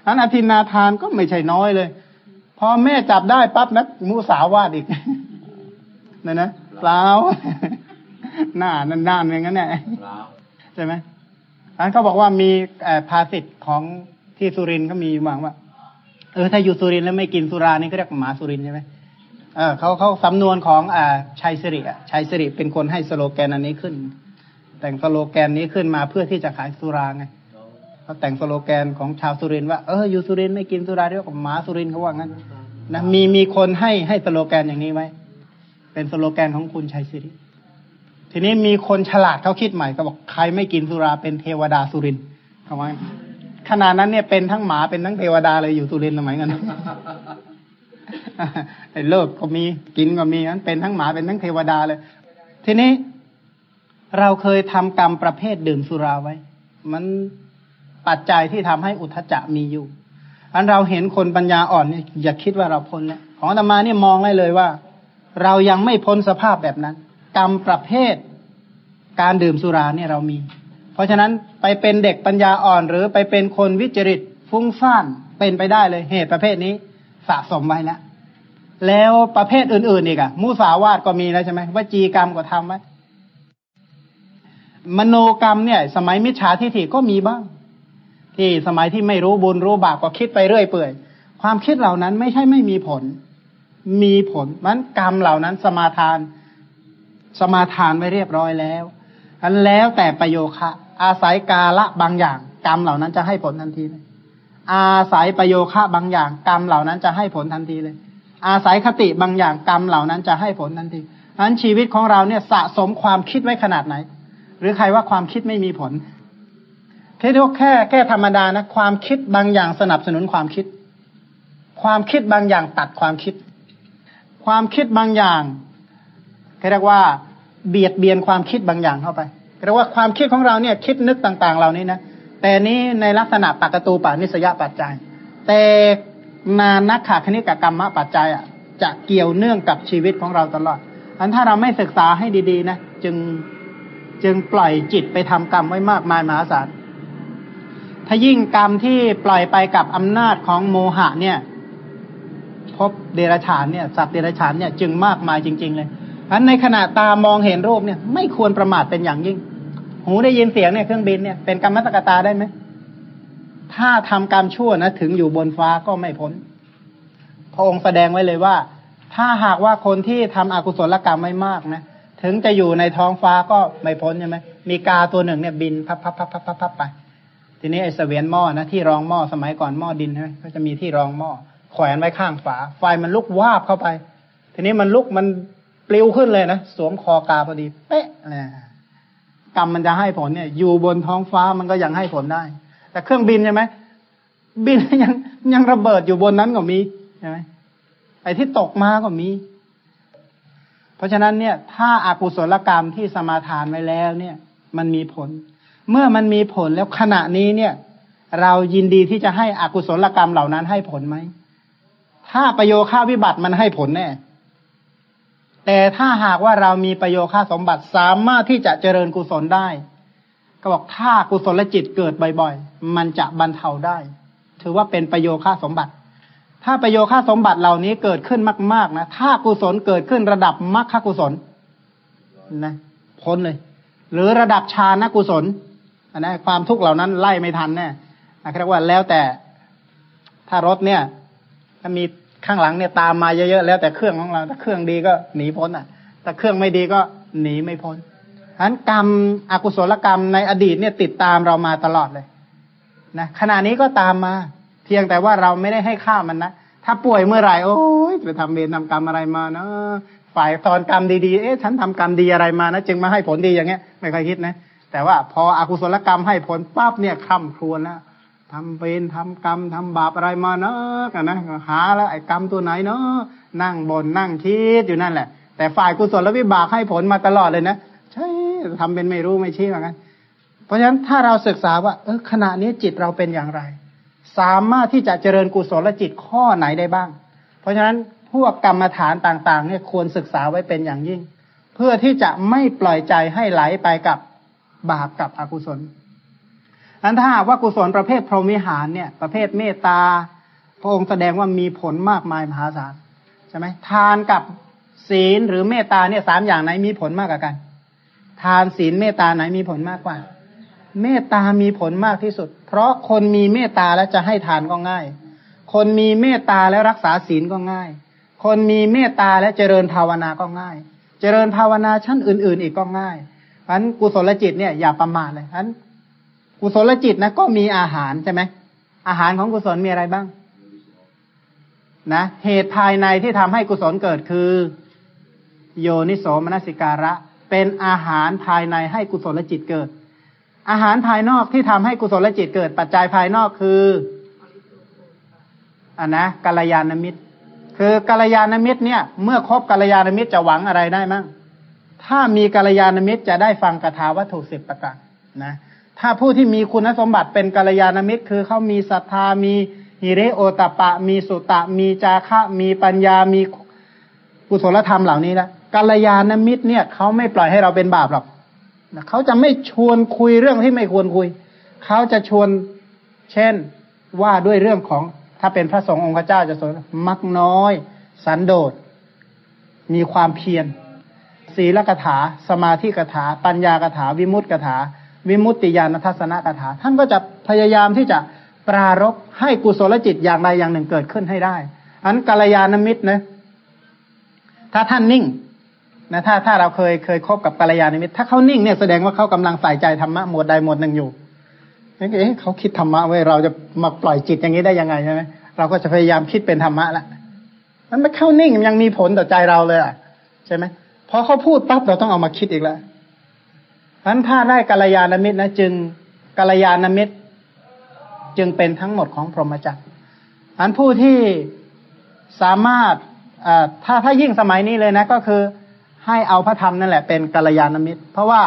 A: อันอธินาทานก็ไม่ใช่น้อยเลย พอแม่จับได้ปั๊บนะมุสาวาดอีกนั่นนะเปล่า หน้านั่นนานอย่างนั้นแหละใช่ไหมอันเขาบอกว่ามีภาษิตของที่สุรินทร์ก็มีหวังว่า เออถ้าอยู่สุรินทร์แล้วไม่กินสุรานี่ก็เรียกหมาสุรินทร์ใช่ไหมเออเขาเขาสำนวนของอ่าชัยสิริอะชัยสิริเป็นคนให้สโลแกนอันนี้ขึ้น แต่งสโลแกนนี้ขึ้นมาเพื่อที่จะขายสุราไงเขาแต่งสโลแกนของชาวสุรินทร์ว่าเอออยู่สุรินทร์ไม่กินสุราเรียกว่าหมาสุรินทร์เขาว่างั้นนะมีมีคนให้ให้สโลแกนอย่างนี้ไว้ เป็นสโลแกนของคุณชัยสิริ ทีนี้มีคนฉลาดเขาคิดใหม่ก็บอกใครไม่กินสุราเป็นเทวดาสุรินทร์เขาว่าขนาดนั้นเนี่ยเป็นทั้งหมาเป็นทั้งเทวดาเลยอยู่สุรินทร์สมัยนั้นไอ้เลิกก็มีกินก็มีนั้นเป็นทั้งหมาเป็นทั้งเทวดาเลย ทีนี้เราเคยทำกรรมประเภทดื่มสุราไว้ มันปัจจัยที่ทำให้อุทจจะมีอยู่ อันเราเห็นคนปัญญาอ่อนเนี่ยอย่าคิดว่าเราพ้นเนี่ยของธรรมานี่มองได้เลยว่า เรายังไม่พ้นสภาพแบบนั้น กรรมประเภท การดื่มสุราเนี่ยเรามี เพราะฉะนั้นไปเป็นเด็กปัญญาอ่อน หรือไปเป็นคนวิจริตฟุ้งซ่านเป็นไปได้เลยเหตุประเภทนี้สะสมไว้แล้วแล้วประเภทอื่น ๆ อีกอะมุสาวาทก็มีแล้วใช่ไหมวจีกรรมก็ทำไว้มโนกรรมเนี่ย สมัยมิจฉาทิฏฐิก็มีบ้าง ที่สมัยที่ไม่รู้บุญรู้บาปก็คิดไปเรื่อยเปื่อย ความคิดเหล่านั้นไม่ใช่ไม่มีผล มีผลมันกรรมเหล่านั้นสมาทาน สมาทานไว้เรียบร้อยแล้วอันแล้วแต่ประโยคะ อาศัยกาละบางอย่าง กรรมเหล่านั้นจะให้ผลทันทีเลยอาศัยประโยคะบางอย่าง กรรมเหล่านั้นจะให้ผลทันทีเลย อาศัยคติบางอย่างกรรมเหล่านั้นจะให้ผลทันทีนั้นชีวิตของเราเนี่ยสะสมความคิดไว้ขนาดไหน หรือใครว่าความคิดไม่มีผลแค่แค่แค่ธรรมดานะความคิดบางอย่างสนับสนุนความคิด ความคิดบางอย่างตัดความคิด ความคิดบางอย่าง เรียกว่าเบียดเบียนความคิดบางอย่างเข้าไปเรียกว่าความคิดของเราเนี่ยคิดนึกต่าง ๆ เหล่านี้นะแต่นี้ในลักษณะปกตูปานิสยปัจจัย แต่นานักขาคณิกกรรมปัจจัยอะจะเกี่ยวเนื่องกับชีวิตของเราตลอดอันถ้าเราไม่ศึกษาให้ดีๆนะจึงจึงปล่อยจิตไปทำกรรมไว้มากมายมหาศาลถ้ายิ่งกรรมที่ปล่อยไปกับอำนาจของโมหะเนี่ยพบเดรัจฉานเนี่ยสัตว์เดรัจฉานเนี่ยจึงมากมายจริง ๆ เลย อันในขณะตามองเห็นรูปเนี่ย ไม่ควรประมาทเป็นอย่างยิ่ง หูได้ยินเสียงเนี่ยเครื่องบินเนี่ยเป็นกรรมสกตาได้ไหมถ้าทำกรรมชั่วนะถึงอยู่บนฟ้าก็ไม่พ้นพระองค์แสดงไว้เลยว่า ถ้าหากว่าคนที่ทำอกุศลกรรมไม่มากนะถึงจะอยู่ในท้องฟ้าก็ไม่พ้นใช่ไหมมีกาตัวหนึ่งเนี่ยบินพับพับพับพับพับพับไป ทีนี้ไอ้เสวียนหม้อนะที่รองหม้อสมัยก่อนหม้อดินใช่ไหมก็จะมีที่รองหม้อแขวนไว้ข้างฝา ไฟมันลุกวาบเข้าไป ทีนี้มันลุกมัน ปลิวขึ้นเลยนะสวมคอกาพอดี เป๊ะนะกรรมมันจะให้ผลเนี่ย อยู่บนท้องฟ้ามันก็ยังให้ผลได้ แต่เครื่องบินใช่ไหมบินยังยังระเบิดอยู่บนนั้นก็มีใช่ไหมไอ้ที่ตกมาก็มี เพราะฉะนั้นเนี่ย ถ้าอากุศลกรรมที่สมาทานไว้แล้วเนี่ย มันมีผล เมื่อมันมีผลแล้วขณะนี้เนี่ย เรายินดีที่จะให้อกุศลกรรมเหล่านั้นให้ผลไหม ถ้าประโยค่าวิบัติมันให้ผลแน่ แต่ถ้าหากว่าเรามีประโยค่าสมบัติสามารถที่จะเจริญกุศลได้ ก็บอกถ้ากุศลจิตเกิดบ่อยๆ มันจะบรรเทาได้ ถือว่าเป็นประโยค่าสมบัติ ถ้าประโยค่าสมบัติเหล่านี้เกิดขึ้นมากๆนะถ้ากุศลเกิดขึ้นระดับมรรคกุศลนะพ้นเลย หรือระดับฌานกุศลอันะความทุกข์เหล่านั้นไล่ไม่ทันแน่เรียกว่าแล้วแต่ถ้ารถเนี่ยถ้ามี ข้างหลังเนี่ยตามมาเยอะๆแล้วแต่เครื่องของเรา ถ้าเครื่องดีก็หนีพ้นอะแต่เครื่องไม่ดีก็หนีไม่พ้นฉะนั้นกรรมอกุศลกรรมในอดีตเนี่ยติดตามเรามาตลอดเลยนะขณะนี้ก็ตามมา เพียงแต่ว่าเราไม่ได้ให้ค่ามันนะถ้าป่วยเมื่อไหร่โอ้ยไปทำเวรทำกรรมอะไรมาเนาะฝ่ายตอนกรรมดีๆเอ๊ะฉันทำกรรมดีอะไรมานะจึงมาให้ผลดีอย่างเงี้ย ไม่เคยคิดนะ แต่ว่าพออกุศลกรรมให้ผลปั๊บเนี่ยคร่ำครวญแล้ว ทำเวรทำกรรมทำบาปอะไรมาเนาะกันนะหาแล้วไอ้กรรมตัวไหนเนาะนั่งบนนั่งคิดอยู่นั่นแหละ แต่ฝ่ายกุศลวิบากให้ผลมาตลอดเลยนะใช่ทำเป็นไม่รู้ไม่ชี้เหมือนกันเพราะฉะนั้นถ้าเราศึกษาว่า เออขณะนี้จิตเราเป็นอย่างไร สามารถที่จะเจริญกุศลจิตข้อไหนได้บ้าง เพราะฉะนั้นพวกกรรมฐานต่างๆ เนี่ยควรศึกษาไว้เป็นอย่างยิ่ง เพื่อที่จะไม่ปล่อยใจให้ไหลไปกับบาปกับอกุศล นั้นถ้าหากว่ากุศลประเภทพรหมิหารเนี่ย ประเภทเมตตา พระองค์แสดงว่ามีผลมากมายมหาศาลใช่ไหมทานกับศีลหรือเมตตาเนี่ยสามอย่างไหนมีผลมากกว่ากัน ทานศีลเมตตาไหนมีผลมากกว่า เมตตามีผลมากที่สุด เพราะคนมีเมตตาแล้วจะให้ทานก็ง่าย คนมีเมตตาแล้วรักษาศีลก็ง่าย คนมีเมตตาและเจริญภาวนาก็ง่าย เจริญภาวนาชั้นอื่น ๆ อีกก็ง่ายเพราะนั้นกุศลจิตเนี่ยอย่าประมาทเลยเพราะนั้น กุศลจิตนะก็มีอาหารใช่ไหมอาหารของกุศลมีอะไรบ้าง นะเหตุภายในที่ทำให้กุศลเกิดคือ โยนิโสมนสิการะ เป็นอาหารภายในให้กุศลจิตเกิด อาหารภายนอกที่ทำให้กุศลจิตเกิด ปัจจัยภายนอกคืออันนะกัลยาณมิตร คือกัลยาณมิตรเนี่ย เมื่อคบกัลยาณมิตรจะหวังอะไรได้มั้งถ้ามีกัลยาณมิตรจะได้ฟังกถาวัตถุสิบประการนะ ถ้าผู้ที่มีคุณสมบัติเป็นกัลยาณมิตร คือเขามีศรัทธามีฮิริโอตปะ มีสุตะ มีจาคะมีปัญญามีกุศลธรรมเหล่านี้ละกัลยาณมิตรเนี่ยเขาไม่ปล่อยให้เราเป็นบาปหรอกเขาจะไม่ชวนคุยเรื่องที่ไม่ควรคุย เขาจะชวนเช่นว่าด้วยเรื่องของถ้าเป็นพระสงฆ์องค์พระเจ้าจะสอนมักน้อย สันโดษ มีความเพียรศีลกถา สมาธิกถา ปัญญากถา วิมุตติกถา วิมุตติญาณทัศนกถาท่านก็จะพยายามที่จะปรารบให้กุศลจิตอย่างใดอย่างหนึ่งเกิดขึ้นให้ได้อันกัลยาณมิตรนะถ้าท่านนิ่งนะถ้าถ้าเราเคยเคยคบกับกัลยาณมิตร ถ้าเขานิ่งเนี่ยแสดงว่าเขากำลังใส่ใจธรรมะหมวดใดหมวดหนึ่งอยู่เอ๊ะเขาคิดธรรมะไว้เราจะมาปล่อยจิตอย่างนี้ได้ยังไงใช่ไหมเราก็จะพยายามคิดเป็นธรรมะละมันไม่เข้านิ่งยังมีผลต่อใจเราเลยอะใช่ไหมพอเขาพูดปั๊บเราต้องเอามาคิดอีกแล้ว เพราะถ้าได้กัลยาณมิตรนะจึงกัลยาณมิตร จึงเป็นทั้งหมดของพรหมจรรอันผู้ที่สามารถถ้าถ้ายิ่งสมัยนี้เลยนะ ก็คือให้เอาพระธรรมนั่นแหละเป็นกัลยาณมิตร เพราะว่า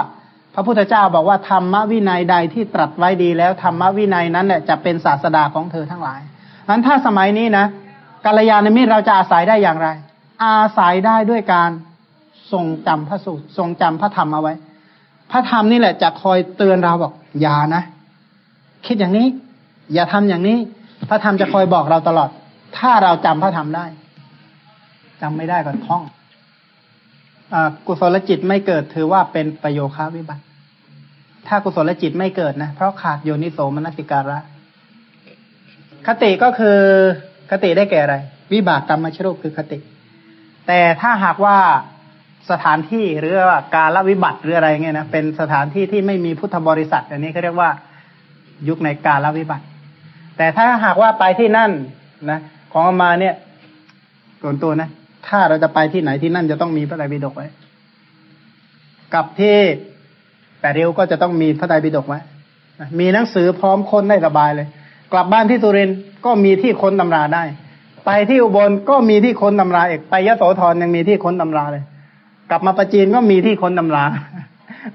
A: พระพุทธเจ้าบอกว่าธรรมวินัยใดที่ตรัสไว้ดีแล้วธรรมวินัยนั้นเนี่ยจะเป็นศาสดาของเธอทั้งหลายนั้นถ้าสมัยนี้นะกัลยาณมิตรเราจะอาศัยได้อย่างไร อาศัยได้ด้วยการทรงจำพระสูตรทรงจำพระธรรมเอาไว้ พระธรรมนี่แหละจะคอยเตือนเราบอกอย่านะคิดอย่างนี้ อย่าทำอย่างนี้ พระธรรมจะคอยบอกเราตลอด ถ้าเราจำพระธรรมได้จำไม่ได้ก็ท่องกุศลจิตไม่เกิดถือว่าเป็นประโยคาวิบัติ ถ้ากุศลจิตไม่เกิดนะ เพราะขาดโยนิโสมนสิการะ คติก็คือคติได้แก่อะไร วิบากกรรมชรูปคือคติ แต่ถ้าหากว่า สถานที่หรือว่าการละวิบัติหรืออะไรเงี้ยนะเป็นสถานที่ที่ไม่มีพุทธบริษัท อันนี้เขาเรียกว่ายุคในการละวิบัติ แต่ถ้าหากว่าไปที่นั่นนะของมาเนี่ยส่วนตัวนะ ถ้าเราจะไปที่ไหนที่นั่นจะต้องมีพระไตรปิฎกไว้ กับที่แปดริ้วก็จะต้องมีพระไตรปิฎกไว้มีหนังสือพร้อมค้นได้สบายเลย กลับบ้านที่สุรินทร์ก็มีที่ค้นตำราได้ ไปที่อุบลก็มีที่ค้นตำราเอกไปยะโสธรยังมีที่ค้นตำราเลย กลับมาประจีนก็มีที่ค้นตำรา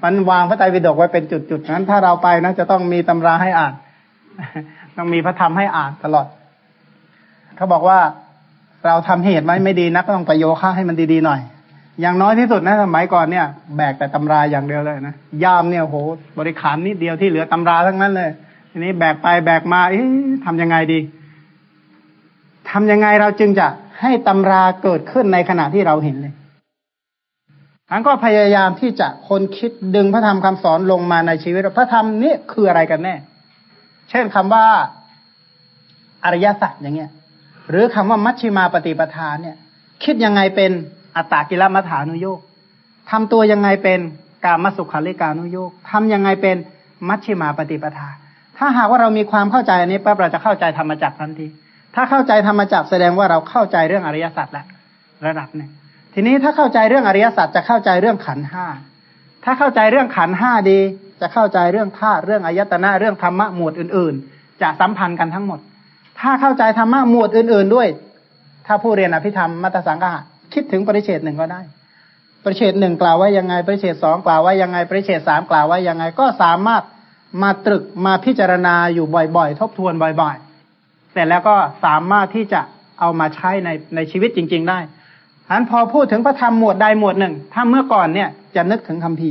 A: มันวางพระไตรปิฎกไว้เป็นจุดๆนั้น ถ้าเราไปนะจะต้องมีตำราให้อ่าน ต้องมีพระธรรมให้อ่านตลอด เขาบอกว่าเราทำเหตุไว้ไม่ดีนักก็ต้องไปโยคะให้มันดีๆหน่อย อย่างน้อยที่สุดนะสมัยก่อนเนี่ย แบกแต่ตำราอย่างเดียวเลยนะย่ามเนี่ยโห บริขารนิดเดียวที่เหลือตำราทั้งนั้นเลยทีนี้แบกไปแบกมาเอ๊ะทำยังไงดีทำยังไงเราจึงจะให้ตำราเกิดขึ้นในขณะที่เราเห็นเลย อันก็พยายามที่จะคนคิดดึงพระธรรมคำสอนลงมาในชีวิตพระธรรมนี่คืออะไรกันแน่ เช่นคำว่าอริยสัจอย่างเงี้ย หรือคำว่ามัชชิมาปฏิปทานเนี่ย คิดยังไงเป็นอัตตากิลมัฐานุโยกทำตัวยังไงเป็นกามสุขาริกานุโยกทำยังไงเป็นมัชฌิมาปฏิปทา ถ้าหากว่าเรามีความเข้าใจอันนี้ปั๊บเราจะเข้าใจธรรมจักรทันที ถ้าเข้าใจธรรมจักรแสดงว่าเราเข้าใจเรื่องอริยสัจแล้วระดับหนึ่ง ทีนี้ถ้าเข้าใจเรื่องอริยสัจจะเข้าใจเรื่องขันห้าถ้าเข้าใจเรื่องขันห้าดี จะเข้าใจเรื่องธาตุเรื่องอายตนะเรื่องธรรมะหมวดอื่น ๆ จะสัมพันธ์กันทั้งหมด ถ้าเข้าใจธรรมะหมวดอื่น ๆ ด้วย ถ้าผู้เรียนอภิธรรมมัตสังกะคิดถึงปริเฉดหนึ่งก็ได้ ปริเฉดหนึ่งกล่าวว่ายังไงปริเฉดสองกล่าวว่ายังไงปริเฉดสามกล่าวว่ายังไงก็สามารถมาตรึกมาพิจารณาอยู่บ่อยๆ ทบทวนบ่อยๆ เสร็จแล้วก็สามารถที่จะเอามาใช้ในในชีวิตจริง ๆ ได้ ฉะนั้นพอพูดถึงพระธรรมหมวดใดหมวดหนึ่ง ถ้าเมื่อก่อนเนี่ยจะนึกถึงคำพี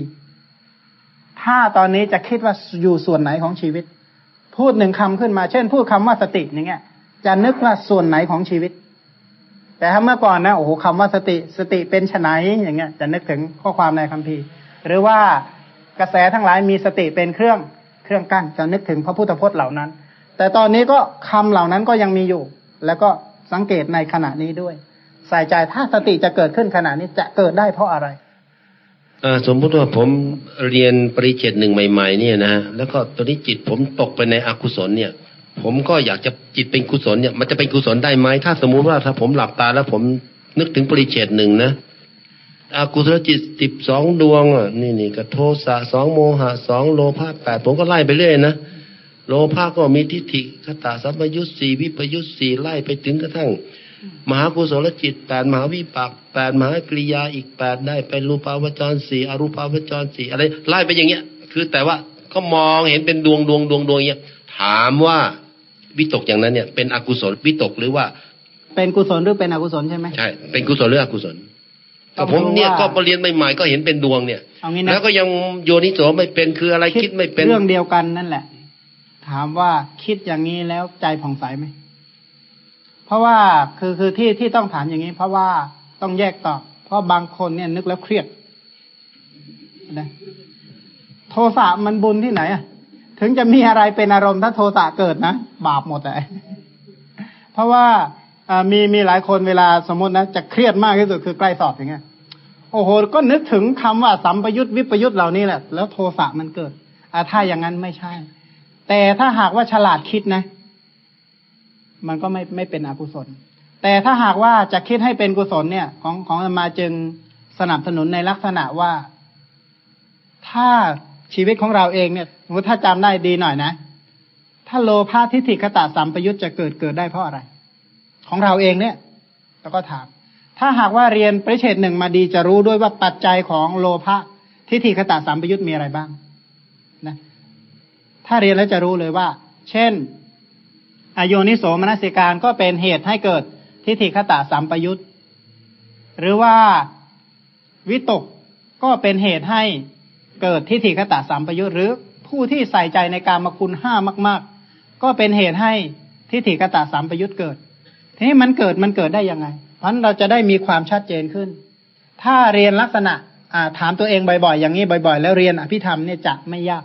A: ถ้าตอนนี้จะคิดว่าอยู่ส่วนไหนของชีวิต พูดหนึ่งคำขึ้นมา เช่น พูดคำว่าสติอย่างเงี้ย จะนึกว่าส่วนไหนของชีวิต แต่ถ้าเมื่อก่อนนะโอ้โหคำว่าสติสติเป็นไนอย่างเงี้ย จะนึกถึงข้อความในคัมภีร์หรือว่ากระแสทั้งหลายมีสติเป็นเครื่องเครื่องกั้นจะนึกถึงพระพุทธพจน์เหล่านั้น แต่ตอนนี้ก็คำเหล่านั้นก็ยังมีอยู่ แล้วก็สังเกตในขณะนี้ด้วย ใส่ใจถ้าสติจะเกิดขึ้นขณะนี้จะเกิดได้เพราะอะไร
B: อสมมุติว่าผมเรียนปริเจตหนึ่งใหม่ ๆ เนี่ยนะแล้วก็ตอนนี้จิตผมตกไปในอกุศลเนี่ย ผมก็อยากจะจิตเป็นกุศลเนี่ย มันจะเป็นกุศลได้ไหมถ้าสมมุติว่าถ้าผมหลับตาแล้วผมนึกถึงปริเจตหนึ่งนะอากุศลจิตสิบสองดวงอะนี่นี่ก็โทสะสองโมหะสองโลภะแปดผมก็ไล่ไปเรื่อยนะโลภะก็มีทิฏฐิคตาสัมปยุตสี่วิปยุตสี่ไล่ไปถึงกระทั่ง มหากุศลจิตแปดมหาวิปากแปดมหากริยาอีกแปดได้เป็นรูปาวจรสี่อรูปาวจรสี่อะไรไล่ไปอย่างเงี้ย คือแต่ว่าก็มองเห็นเป็นดวงดวงดวงดวงเงี้ยถามว่าวิตกอย่างนั้นเนี่ยเป็นอกุศลวิตกหรือว่า
A: เป็นกุศลหรือเป็นอกุศลใช่ไหม
B: ใช่เป็นกุศลหรืออกุศล
A: ต้
B: แต่
A: อง
B: ผมเนี่ย
A: ดูว่า
B: ก็มาเรียนใหม่ๆก็เห็นเป็นดวงเนี่ย
A: เอางี้นะ
B: แล้วก็ยังโยนิโสไม่เป็นคืออะไรคิดไม่เป็น
A: เรื่องเดียวกันนั่นแหละ ถามว่าคิดอย่างนี้แล้วใจผ่องใสไหม เพราะว่าคือคือที่ที่ต้องถามอย่างนี้ เพราะว่าต้องแยกตอบ เพราะบางคนเนี่ยนึกแล้วเครียดนะโทสะมันบุญที่ไหนอะถึงจะมีอะไรเป็นอารมณ์ถ้าโทสะเกิดนะบาปหมดเลยเพราะว่าอมีมีหลายคนเวลาสมมตินะจะเครียดมากที่สุดคือใกล้สอบอย่างเงี้ยโอ้โห ก็นึกถึงคำว่าสัมปยุตวิปยุตเหล่านี้แหละ แล้วโทสะมันเกิดอ่าถ้าอย่างนั้นไม่ใช่ แต่ถ้าหากว่าฉลาดคิดนะ มันก็ไม่ไม่เป็นอกุศล แต่ถ้าหากว่าจะคิดให้เป็นกุศลเนี่ย ของของอาตมาจึงสนับสนุนในลักษณะว่า ถ้าชีวิตของเราเองเนี่ยสมมติถ้าจำได้ดีหน่อยนะ ถ้าโลภะทิฏฐิคตาสัมปยุตจะเกิดเกิดได้เพราะอะไร ของเราเองเนี่ยแล้วก็ถาม ถ้าหากว่าเรียนปริเฉดหนึ่งมาดีจะรู้ด้วยว่าปัจจัยของโลภะทิฏฐิคตาสัมปยุตมีอะไรบ้างนะ ถ้าเรียนแล้วจะรู้เลยว่า เช่น อโยนิโสมนสิการก็เป็นเหตุให้เกิดทิฏฐิคตาสัมปยุตหรือว่าวิตกก็เป็นเหตุให้เกิดทิฏฐิคตาสัมปยุตหรือผู้ที่ใส่ใจในการมคุณห้ามาก ๆ ก็เป็นเหตุให้ทิฏฐิคตาสัมปยุตเกิด ทีนี้มันเกิดมันเกิดได้ยังไง เพราะนั้นเราจะได้มีความชัดเจนขึ้น ถ้าเรียนลักษณะอ่าถามตัวเองบ่อย ๆ อย่างนี้บ่อย ๆ แล้วเรียนอภิธรรมเนี่ยจะไม่ยาก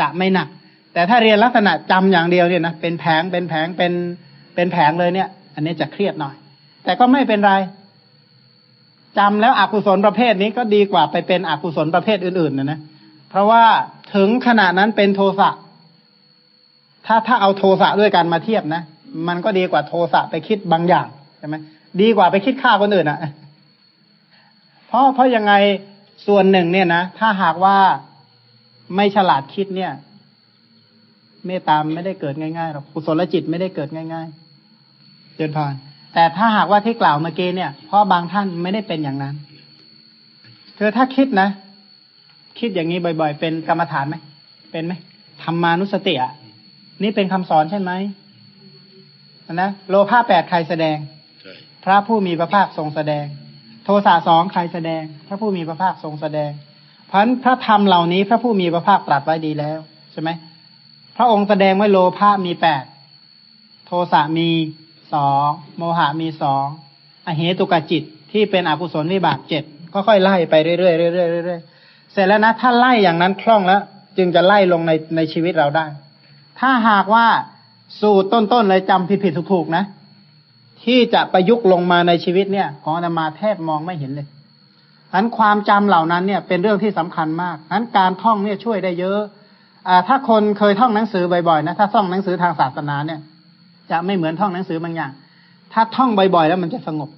A: จะไม่หนัก แต่ถ้าเรียนลักษณะจำอย่างเดียวเนี่ยนะเป็นแผงเป็นแผงเป็นเป็นแผงเลยเนี่ย อันนี้จะเครียดหน่อย แต่ก็ไม่เป็นไรจำแล้วอกุศลประเภทนี้ก็ดีกว่าไปเป็นอกุศลประเภทอื่นๆนะนะเพราะว่าถึงขณะนั้นเป็นโทสะถ้าถ้าเอาโทสะด้วยกันมาเทียบนะมันก็ดีกว่าโทสะไปคิดบางอย่างใช่ไหมดีกว่าไปคิดฆ่าคนอื่นอะ เพราะเพราะยังไงส่วนหนึ่งเนี่ยนะถ้าหากว่าไม่ฉลาดคิดเนี่ย เมตตามไม่ได้เกิดง่ายๆหรอกกุศลจิตไม่ได้เกิดง่ายๆเดินผ่านแต่ถ้าหากว่าที่กล่าวเมื่อกี้เนี่ยเพราะบางท่านไม่ได้เป็นอย่างนั้นเธอถ้าคิดนะ คิดอย่างนี้บ่อย ๆ เป็นกรรมฐานไหมเป็นไหมธรรมานุสติอะนี่เป็นคำสอนใช่ไหมนะโลภะแปดใครแสดงพระผู้มีพระภาคทรงแสดง โทสะสองใครแสดง พระผู้มีพระภาคทรงแสดง เพราะฉะนั้นพระธรรมเหล่านี้พระผู้มีพระภาคตรัสไว้ดีแล้วใช่ไหม พระองค์แสดงไว้โลภะมีแปด โทสะมีสอง โมหะมีสอง อเหตุกจิตที่เป็นอกุศลวิบากเจ็ด ก็ค่อยไล่ไปเรื่อยๆเรื่อยๆเรื่อยๆเสร็จแล้วนะ ถ้าไล่อย่างนั้นคล่องแล้ว จึงจะไล่ลงในในชีวิตเราได้ ถ้าหากว่าสูตรต้นๆเลยจำผิดๆถูกๆนะ ที่จะประยุกต์ลงมาในชีวิตเนี่ย ของอามาแทบมองไม่เห็นเลยอันความจำเหล่านั้นเนี่ยเป็นเรื่องที่สำคัญมากอันการท่องเนี่ยช่วยได้เยอะ ถ้าคนเคยท่องหนังสือบ่อยๆนะถ้าท่องหนังสือทางศาสนาเนี่ย จะไม่เหมือนท่องหนังสือบางอย่าง ถ้าท่องบ่อยๆแล้วมันจะสงบ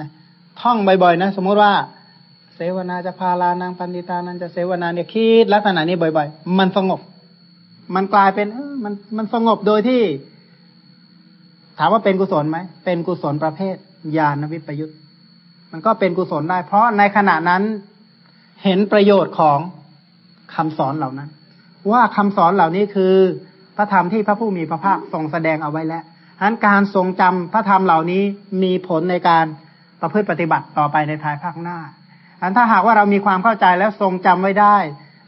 A: นะท่องบ่อยๆนะสมมติว่าเสวนาจะพาลานางปันติตานันจะเสวนาเนี่ยคิดลักษณะนี้บ่อย ๆ มันสงบ มันกลายเป็นเออมันมันสงบโดยที่ ถามว่าเป็นกุศลไหมเป็นกุศลประเภทญาณวิปยุตมันก็เป็นกุศลได้ เพราะในขณะนั้นเห็นประโยชน์ของคำสอนเหล่านั้น ว่าคำสอนเหล่านี้คือพระธรรมที่พระผู้มีพระภาคทรงแสดงเอาไว้แล้วฉะนั้นการทรงจำพระธรรมเหล่านี้มีผลในการประพฤติปฏิบัติต่อไปในภายภาคหน้า อันถ้าหากว่าเรามีความเข้าใจแล้วทรงจำไว้ได้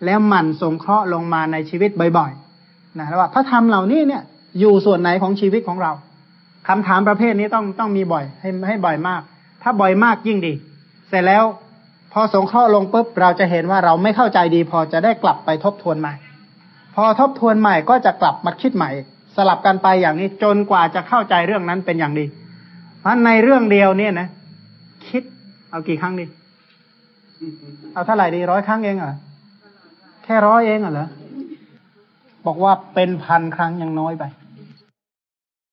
A: แล้วหมั่นสงเคราะห์ลงมาในชีวิตบ่อยๆนะว่าพระธรรมเหล่านี้เนี่ยอยู่ส่วนไหนของชีวิตของเราคำถามประเภทนี้ต้องต้องมีบ่อยให้ให้บ่อยมาก ถ้าบ่อยมากยิ่งดี เสร็จแล้วพอสงเคราะห์ลงปุ๊บเราจะเห็นว่าเราไม่เข้าใจดีพอจะได้กลับไปทบทวนใหม่ พอทบทวนใหม่ก็จะกลับมาคิดใหม่ สลับกันไปอย่างนี้จนกว่าจะเข้าใจเรื่องนั้นเป็นอย่างดีเพราะในเรื่องเดียวเนี่ยนะ คิดเอากี่ครั้งดี เอาเท่าไหร่ดีร้อยครั้งเองเหรอแค่ร้อยเองเหรอบอกว่าเป็นพันครั้งยังน้อยไป